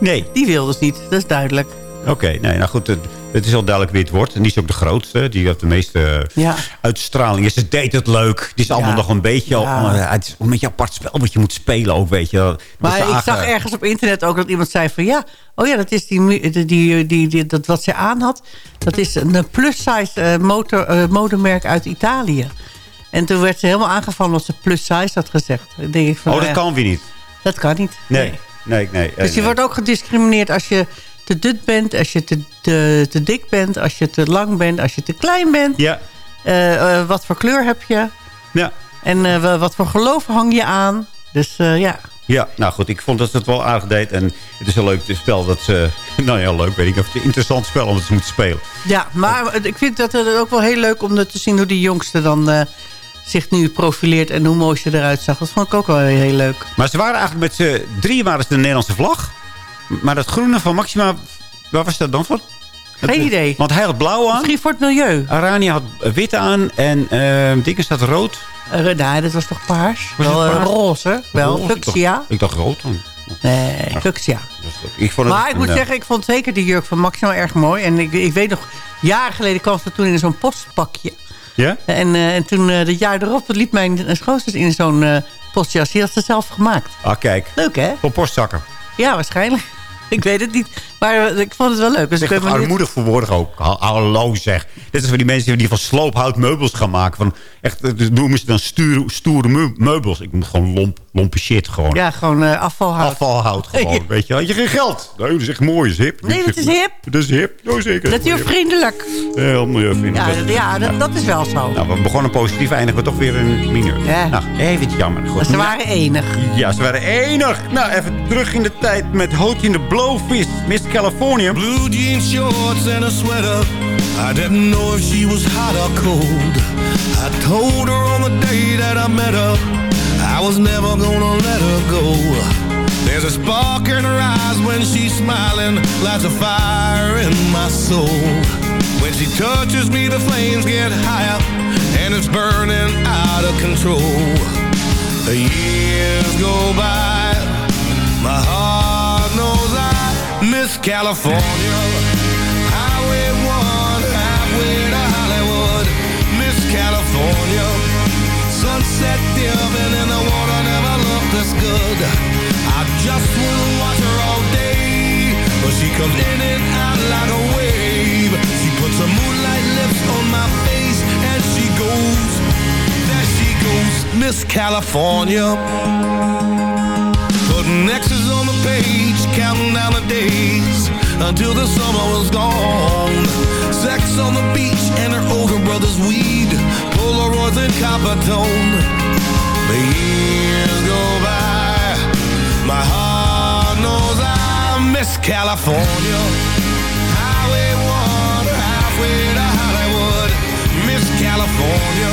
Nee. Die wil dus niet, dat is duidelijk. Oké, nee, nou goed. Het, is al duidelijk wie het wordt. En die is ook de grootste. Die heeft de meeste Ja. uitstraling. Ze deed het leuk. Het is allemaal Ja. nog een beetje... Oh, het is een beetje een apart spel wat je moet spelen ook, weet je. Maar ik zag ergens op internet ook dat iemand zei van... ja, oh ja, dat is die, die, die, dat wat zij aan had. Dat is een plus-size eh, motor, eh, modemerk uit Italië. En toen werd ze helemaal aangevallen omdat ze plus-size had gezegd. Dan denk ik van, Oh, dat kan weer niet. Dat kan niet. Nee, nee, nee. Dus je wordt ook gediscrimineerd als je te dut bent, als je te, te, te dik bent, als je te lang bent, als je te klein bent. Ja. Eh, eh, wat voor kleur heb je? Ja. En eh, wa- wat voor geloof hang je aan? Dus ja. Ja, nou goed, ik vond dat ze het wel aardig deed. En het is een leuk spel dat ze... [LAUGHS] Nou ja, leuk, weet ik. Of het een interessant spel om het te moeten spelen. Ja, maar ik vind dat het ook wel heel leuk om te zien hoe die jongste dan zich nu profileert en hoe mooi ze eruit zag. Dat vond ik ook wel heel leuk. Maar ze waren eigenlijk met z'n drieën waren ze de Nederlandse vlag. Maar dat groene van Maxima, waar was dat dan voor? Geen idee. Want hij had blauw aan. Misschien voor het milieu. Arania had wit aan en uh, Dikke staat rood. Uh, nee, dat was toch paars? Was wel uh, paars? roze, wel Roze? Ik dacht, ik dacht rood dan. Nee, fuchsia. Ik vond het maar ik moet een, zeggen, ik vond zeker die jurk van Maxima erg mooi. En ik, ik weet nog, jaren geleden kwam ze toen in zo'n postpakje. Ja? En, uh, en toen, uh, het jaar erop, liep mijn schoonzus in zo'n uh, postjas. Die had ze zelf gemaakt. Ah, kijk. Leuk, hè? Voor postzakken. Ja, waarschijnlijk. Ik weet het niet. Maar ik vond het wel leuk. Dus ik ben armoedig voor woorden ook. Hallo zeg. Dit is voor die mensen die van sloophout meubels gaan maken. Van echt, dus noemen ze dan stoere, stoere meubels. Ik moet gewoon lomp. Lompe shit gewoon. Ja, gewoon eh, afvalhout. Afvalhout [LAUGHS] gewoon, weet je. Had je geen geld? Nee, dat is echt mooi, is hip. Nee, dat is hip. Dat is hip, zo zeker. Natuurvriendelijk. Heel milieuvriendelijk. Ja, ja dat, dat is wel zo. Nou, we begonnen positief, eindigen we toch weer een mineur. Ja. Nou, even jammer. Goed. Ze waren enig. Ja, ze waren enig. Nou, even terug in de tijd met Hoot in de Blowfish, Miss California. Blue jean shorts and a sweater. I didn't know if she was hot or cold. I told her on the day that I met her, I was never gonna let her go. There's a spark in her eyes when she's smiling, lights a fire in my soul. When she touches me, the flames get higher, and it's burning out of control. The years go by, my heart knows I miss California. Highway 1, halfway to Hollywood, Miss California. Good. I just wanna watch her all day, but she comes in and out like a wave. She puts her moonlight lips on my face and she goes, there she goes, Miss California. Putting X's on the page, counting down the days until the summer was gone. Sex on the beach and her older brother's weed, Polaroids and copper tone. The California. Highway 1, halfway to Hollywood, Miss California.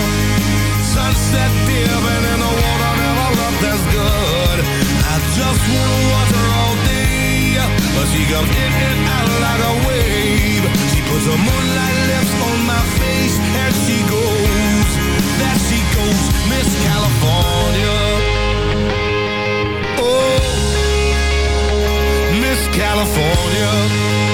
Sunset dipping and the water never looked as good. I just wanna watch her all day, but she comes in and out like a wave. She puts her moonlight lips on my face and she goes, there she goes, Miss California. California.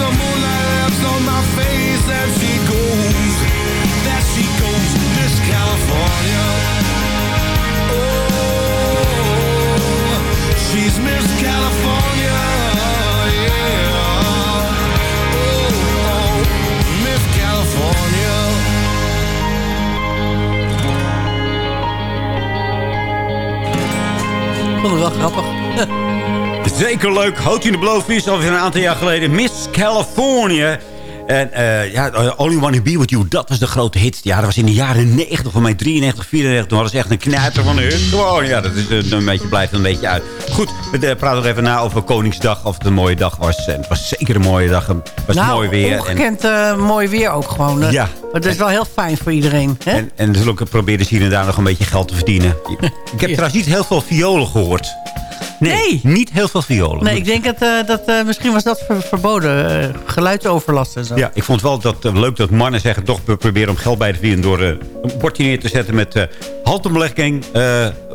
Her moonlight lamps on my face and she goes, there she goes, Miss California. Oh, she's Miss California, yeah. Oh, oh, Miss California. Ik vond het wel grappig. [LAUGHS] Zeker leuk. Hoot in de Blowfish, alweer een aantal jaar geleden. Miss California. En eh, ja, uh, All You Wanna Be With You, dat was de grote hit. Ja, dat was in de jaren 90, van mij 93, 94. Toen hadden ze echt een knijter van hit. Gewoon, ja, dat is eh, een beetje, blijft een beetje uit. Goed, we eh, praten nog even na over Koningsdag, of het een mooie dag was. En het was zeker een mooie dag. Het was nou, mooi weer. En, ongekend eh, mooi weer ook gewoon. eh. Ja. Maar dat is wel heel fijn voor iedereen. Hè? en, en natuurlijk proberen ze hier en daar nog een beetje geld te verdienen. Ik heb [LAUGHS] trouwens niet heel veel violen gehoord. Nee, niet heel veel violen. Nee, ik denk dat, eh, dat eh, misschien was dat ver- verboden. eh, geluidsoverlast en zo. Ja, ik vond wel dat, leuk dat mannen zeggen... toch proberen om geld bij te verdienen... door een bordje neer te zetten met handoplegging.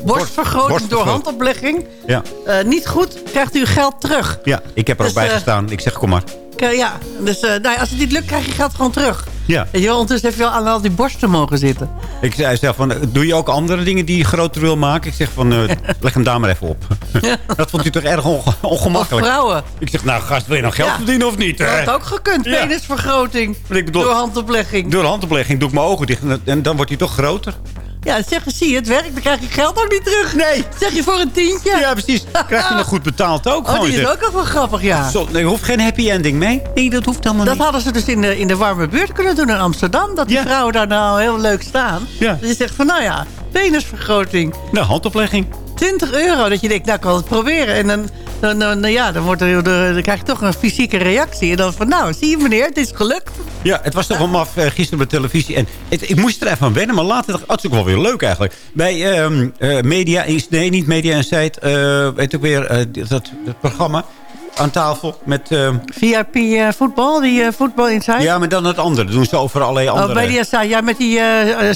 Borstvergroting borst- door handoplegging. Ja, niet goed, krijgt u geld terug. ja, ik heb er Dus, ook bij eh, gestaan. Ik zeg, kom maar. K- ja, dus eh, nou, als het niet lukt, krijg je geld gewoon terug. Ja. Weet je wel, ondertussen heb je wel aan al die borsten mogen zitten. Ik zei zelf van, eh, doe je ook andere dingen die je groter wil maken? Ik zeg van, eh, [LAUGHS] leg hem daar maar even op. [LAUGHS] dat vond u toch erg onge- ongemakkelijk? Of vrouwen. Ik zeg, nou gast, wil je nou geld Ja. verdienen of niet? Dat Eh, had ook gekund, Ja. penisvergroting. ik bedoel- door handoplegging. Door handoplegging doe ik mijn ogen dicht en dan wordt hij toch groter. Ja, zeg zie je, het werkt, dan krijg je geld ook niet terug. Nee. Zeg je voor een tientje. Ja, precies. Krijg je nog goed betaald ook. Oh, die is zeg. ook nog wel grappig, ja. Zo, nee, er hoeft geen happy ending mee. Nee, dat hoeft allemaal Dat niet. hadden ze dus in de, in de warme buurt kunnen doen in Amsterdam. Dat die Ja. vrouwen daar nou heel leuk staan. Ja. Dat je zegt van, nou ja, penisvergroting. Nou, handoplegging. 20 euro. Dat je denkt, nou, ik kan het proberen. En dan, dan, dan, dan- ja, dan, wordt er, dan krijg je toch een fysieke reactie. En dan van, nou, zie je meneer, het is gelukt. Ja, het was toch wel maf eh, gisteren op de televisie. En het- ik moest er even aan wennen, maar later dacht ik... Oh, het is ook wel weer leuk eigenlijk. Bij ehm, eh, Media... is- Nee, niet Media Insight. eh weet ik weer, dat, dat programma. aan tafel met... eh, VIP eh, voetbal, die eh, voetbal inside. ja, maar dan het andere. Dat doen ze over allerlei andere... Oh, bij die ja, met die uh,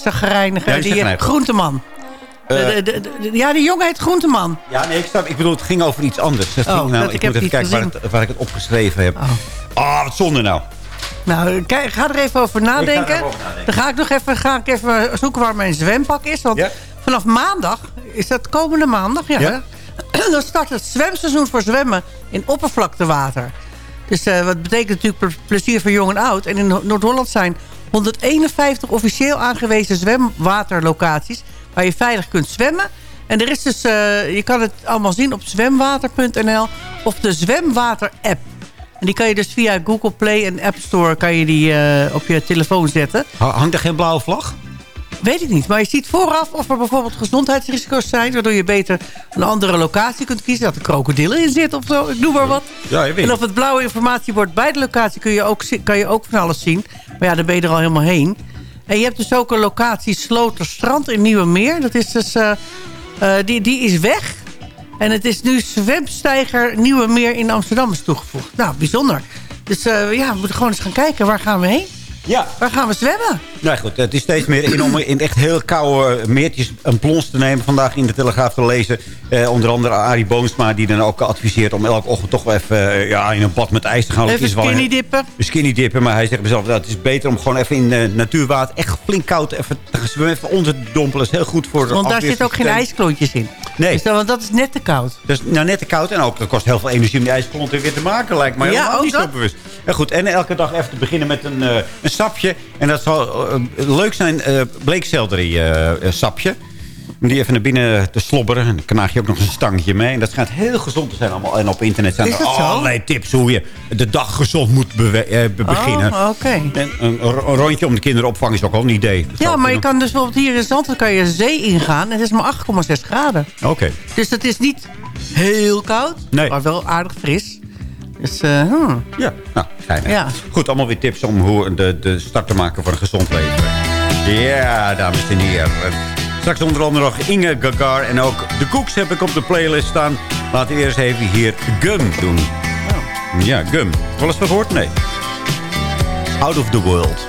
zagrijnige, Ja, die groenteman. Eh, De- de- ja, die jongen heet Groenteman. Ja, nee, ik, snap, ik bedoel, het ging over iets anders. Het Oh, ging, nou, ik ik moet even kijken waar, het, waar ik het opgeschreven heb. Oh. Ah, wat zonde nou. Nou, kijk, ga er even over nadenken. Dan ga ik nog even, ga ik even zoeken waar mijn zwempak is. Want vanaf maandag, is dat komende maandag? Ja. Ja. [CLEARS THROAT] Dan start het zwemseizoen voor zwemmen in oppervlaktewater. Dus eh, wat betekent natuurlijk ple- plezier voor jong en oud. En in No- Noord-Holland zijn 151 officieel aangewezen zwemwaterlocaties... waar je veilig kunt zwemmen. En er is dus, eh, je kan het allemaal zien op zwemwater.nl of de zwemwater-app. En die kan je dus via Google Play en App Store kan je die, eh, op je telefoon zetten. Ha- Hangt er geen blauwe vlag? Weet ik niet. Maar je ziet vooraf of er bijvoorbeeld gezondheidsrisico's zijn... waardoor je beter een andere locatie kunt kiezen. Dat er krokodillen in zitten of zo. Ik noem maar wat. Ja, je weet. En op het blauwe informatiebord bij de locatie kun je ook, kan je ook van alles zien. Maar ja, dan ben je er al helemaal heen. En je hebt dus ook een locatie Sloterstrand in Nieuwemeer. Dat is dus, eh, eh, die, die is weg. En het is nu Zwemsteiger Nieuwemeer in Amsterdam is toegevoegd. Nou, bijzonder. Dus eh, ja, we moeten gewoon eens gaan kijken. Waar gaan we heen? Ja. Waar gaan we zwemmen? Nou goed, het is steeds meer in om in echt heel koude meertjes een plons te nemen. Vandaag in de Telegraaf te lezen. Eh, onder andere Arie Boomsma die dan ook adviseert om elke ochtend toch wel even eh, ja, in een bad met ijs te gaan. Even skinny dippen. Skinny dippen, maar hij zegt mezelf dat het is beter om gewoon even in eh, natuurwater echt flink koud even te gaan zwemmen. Even onder te dompelen. Dat is heel goed voor de Want daar zit ook geen ijsklontjes in. Nee. Dus want dat is net te koud. Dus nou net te koud en ook dat kost heel veel energie om die ijsklonten weer te maken. Lijkt mij Ja, ook niet zo bewust. Ja, goed, en elke dag even te beginnen met een, eh, een sapje. En dat zal eh, leuk zijn, eh bleekselderie eh, sapje. Om die even naar binnen te slobberen. En dan knaag je ook nog een stangje mee. En dat schijnt heel gezond te zijn allemaal. En op internet zijn er dat allerlei tips hoe je de dag gezond moet eh, beginnen. Oh, oké. En een, een rondje om de kinderen opvangen is ook wel een idee. Dat Ja, maar je kan dus bijvoorbeeld hier in Zandvoort kan je zee ingaan. En het is maar 8,6 graden. Oké. Dus het is niet heel koud, Nee. maar wel aardig fris. Dus, eh. Ja, nou, fijn. Ja. Goed, allemaal weer tips om hoe de, de start te maken voor een gezond leven. Ja, dames en heren. Straks onder andere nog Inge Gagar en ook de Cooks heb ik op de playlist staan. Laten we eerst even hier Gum doen. Ja, Gum. Wel eens van gehoord? Nee. Out of the World.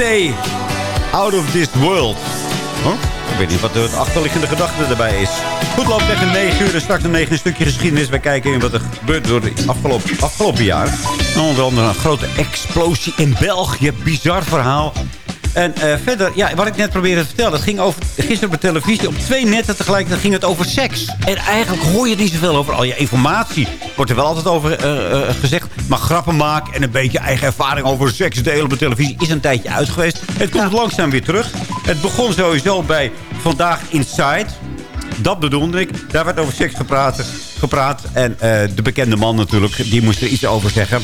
Stay Out of This World. Ik weet niet wat de achterliggende gedachte erbij is. Goed, loop tegen 9 uur en straks een 9 een stukje geschiedenis. Wij kijken in wat er gebeurt door het afgelopen, afgelopen jaar. En onder andere een grote explosie in België. Bizar verhaal. En eh, verder, ja, wat ik net probeerde te vertellen... dat ging over, gisteren op de televisie op twee netten tegelijk... dan ging het over seks. En eigenlijk hoor je niet zoveel over al je informatie. Wordt er wel altijd over eh, eh, gezegd. Maar grappen maken en een beetje eigen ervaring over seks delen op de televisie... is een tijdje uit geweest. Het komt langzaam weer terug. Het begon sowieso bij Vandaag Inside... Dat bedoelde ik. Daar werd over seks gepraat. gepraat. En de bekende man natuurlijk, die moest er iets over zeggen.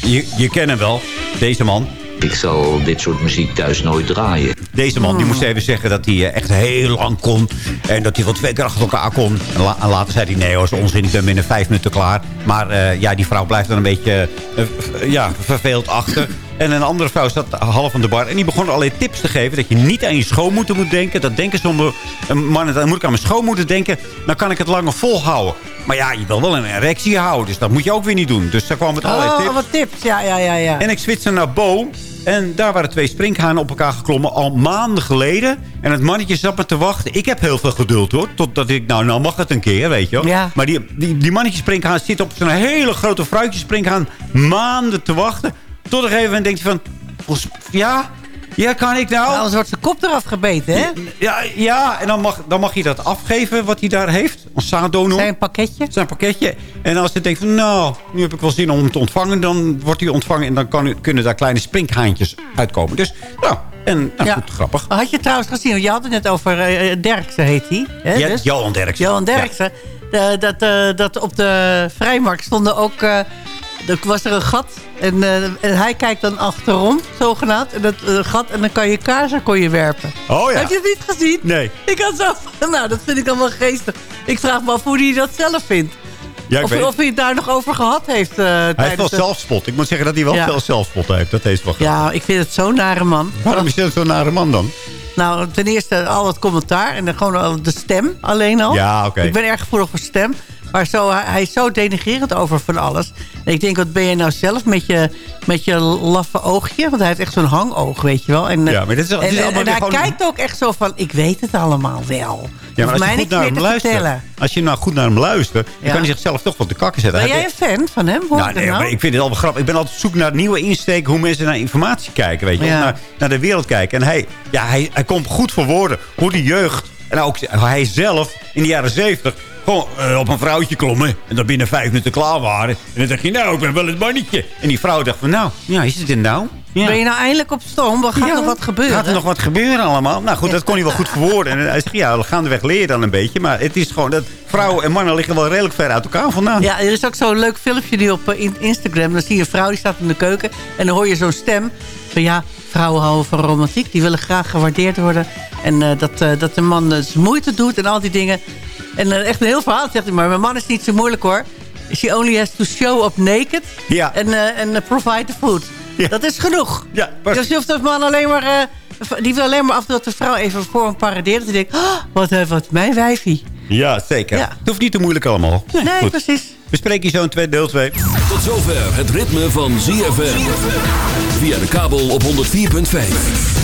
Je, je kent hem wel, deze man. Ik zal dit soort muziek thuis nooit draaien. Deze man die moest even zeggen dat hij eh, echt heel lang kon. En dat hij wel twee keer achter elkaar kon. En, la- en later zei hij, nee hoor, is onzin, ik ben binnen vijf minuten klaar. Maar eh, ja, die vrouw blijft dan een beetje eh, ja, verveeld achter. En een andere vrouw zat half aan de bar. En die begon allerlei tips te geven. Dat je niet aan je schoonmoeder moet denken. Dat denken sommige mannen, dan moet ik aan mijn schoonmoeder denken. Dan kan ik het langer volhouden. Maar ja, je wil wel een erectie houden. Dus dat moet je ook weer niet doen. Dus daar kwam het allerlei Oh, tips. wat tips. Ja, ja, ja, ja. En ik switchte naar Bo. En daar waren twee sprinkhanen op elkaar geklommen. Al maanden geleden. En het mannetje zat me te wachten. Ik heb heel veel geduld hoor. Totdat ik, nou, nou mag het een keer, weet je wel. Ja. Maar die, die, die mannetje sprinkhaan zit op zo'n hele grote fruitje sprinkhaan. Maanden te wachten. Tot een gegeven moment denkt hij van... Ja, ja, kan ik nou? Anders wordt zijn kop eraf gebeten, hè? Ja, ja en dan mag, dan mag hij dat afgeven wat hij daar heeft. Als zaaddonor. Zijn pakketje. Zijn pakketje. En als hij denkt van, nou, nu heb ik wel zin om hem te ontvangen. Dan wordt hij ontvangen en dan kan, kunnen daar kleine sprinkhaantjes uitkomen. Dus, nou, en nou, Ja. goed, grappig. Had je trouwens gezien, want je had het net over eh, Derksen heet hij. hè, Ja, dus? Johan Derksen. Johan Derksen. Dat, eh, dat op de vrijmarkt stonden ook... er was er een gat en, eh, en hij kijkt dan achterom, zogenaamd. En dat eh, gat, en dan kan je kaarsen kon je werpen. Oh ja. Heb je het niet gezien? Nee. Ik had zo van, nou, dat vind ik dan wel geestig. Ik vraag me af hoe hij dat zelf vindt. Ja, ik of, weet- of hij het daar nog over gehad heeft. eh, Hij heeft wel de- zelfspot. Ik moet zeggen dat hij wel Ja. veel zelfspot heeft. Dat heeft wel Ja, ik vind het zo'n nare man. Waarom is dat zo'n nare man dan? Nou, ten eerste al het commentaar en dan gewoon de stem alleen al. Ja, oké. Ik ben erg gevoelig voor stem. Maar zo, hij, is zo denigrerend over van alles. En ik denk, wat ben je nou zelf met je, met je laffe oogje? Want hij heeft echt zo'n hangoog, weet je wel. En, Ja, maar dit is- en, dit is en- allemaal en weer hij gewoon- kijkt ook echt zo van, ik weet het allemaal wel. Ja, maar als je goed naar hem te luistert, als je nou goed naar hem luistert, dan Ja. kan hij zichzelf toch wel te kakken zetten. Ben jij een fan van hem? Hoor Nou, nee, het nou? maar ik vind het allemaal grappig. Ik ben altijd op zoek naar nieuwe insteken. Hoe mensen naar informatie kijken, weet je. Ja. Naar, naar de wereld kijken. En hij, ja, hij, hij komt goed voor woorden. Hoe de jeugd, en ook hij zelf in de jaren zeventig... gewoon eh, op een vrouwtje klommen. En dan binnen vijf minuten klaar waren. En dan dacht je, nou, ik ben wel het mannetje. En die vrouw dacht van, nou, ja, is het dit nou? Ja. Ben je nou eindelijk op stoom? Wat gaat Ja. er wat gebeuren? Gaat er nog wat gebeuren allemaal? Nou goed, dat kon hij wel goed verwoorden. En hij zegt, ja, gaandeweg leer je dan een beetje. Maar het is gewoon, dat vrouwen en mannen liggen wel redelijk ver uit elkaar vandaan. Ja, er is ook zo'n leuk filmpje nu op eh, in- Instagram. Dan zie je een vrouw die staat in de keuken. En dan hoor je zo'n stem. Van ja, vrouwen houden van romantiek. Die willen graag gewaardeerd worden. En eh, dat, dat de man zijn moeite doet en al die dingen. En eh, echt een heel verhaal zegt hij. Maar mijn man is niet zo moeilijk hoor. She only has to show up naked. Ja. En, eh, en eh, provide the food. Dat is genoeg. Ja, dus je hoeft man alleen maar... eh, die wil alleen maar af en dat de vrouw even voor hem paradeert. Dat hij denkt, oh, wat, eh, wat mijn wijfie. Ja, zeker. Ja. Het hoeft niet te moeilijk allemaal. Nee, precies. We spreken je zo in twee, deel 2. Tot zover het ritme van ZFM. Via de kabel op 104.5.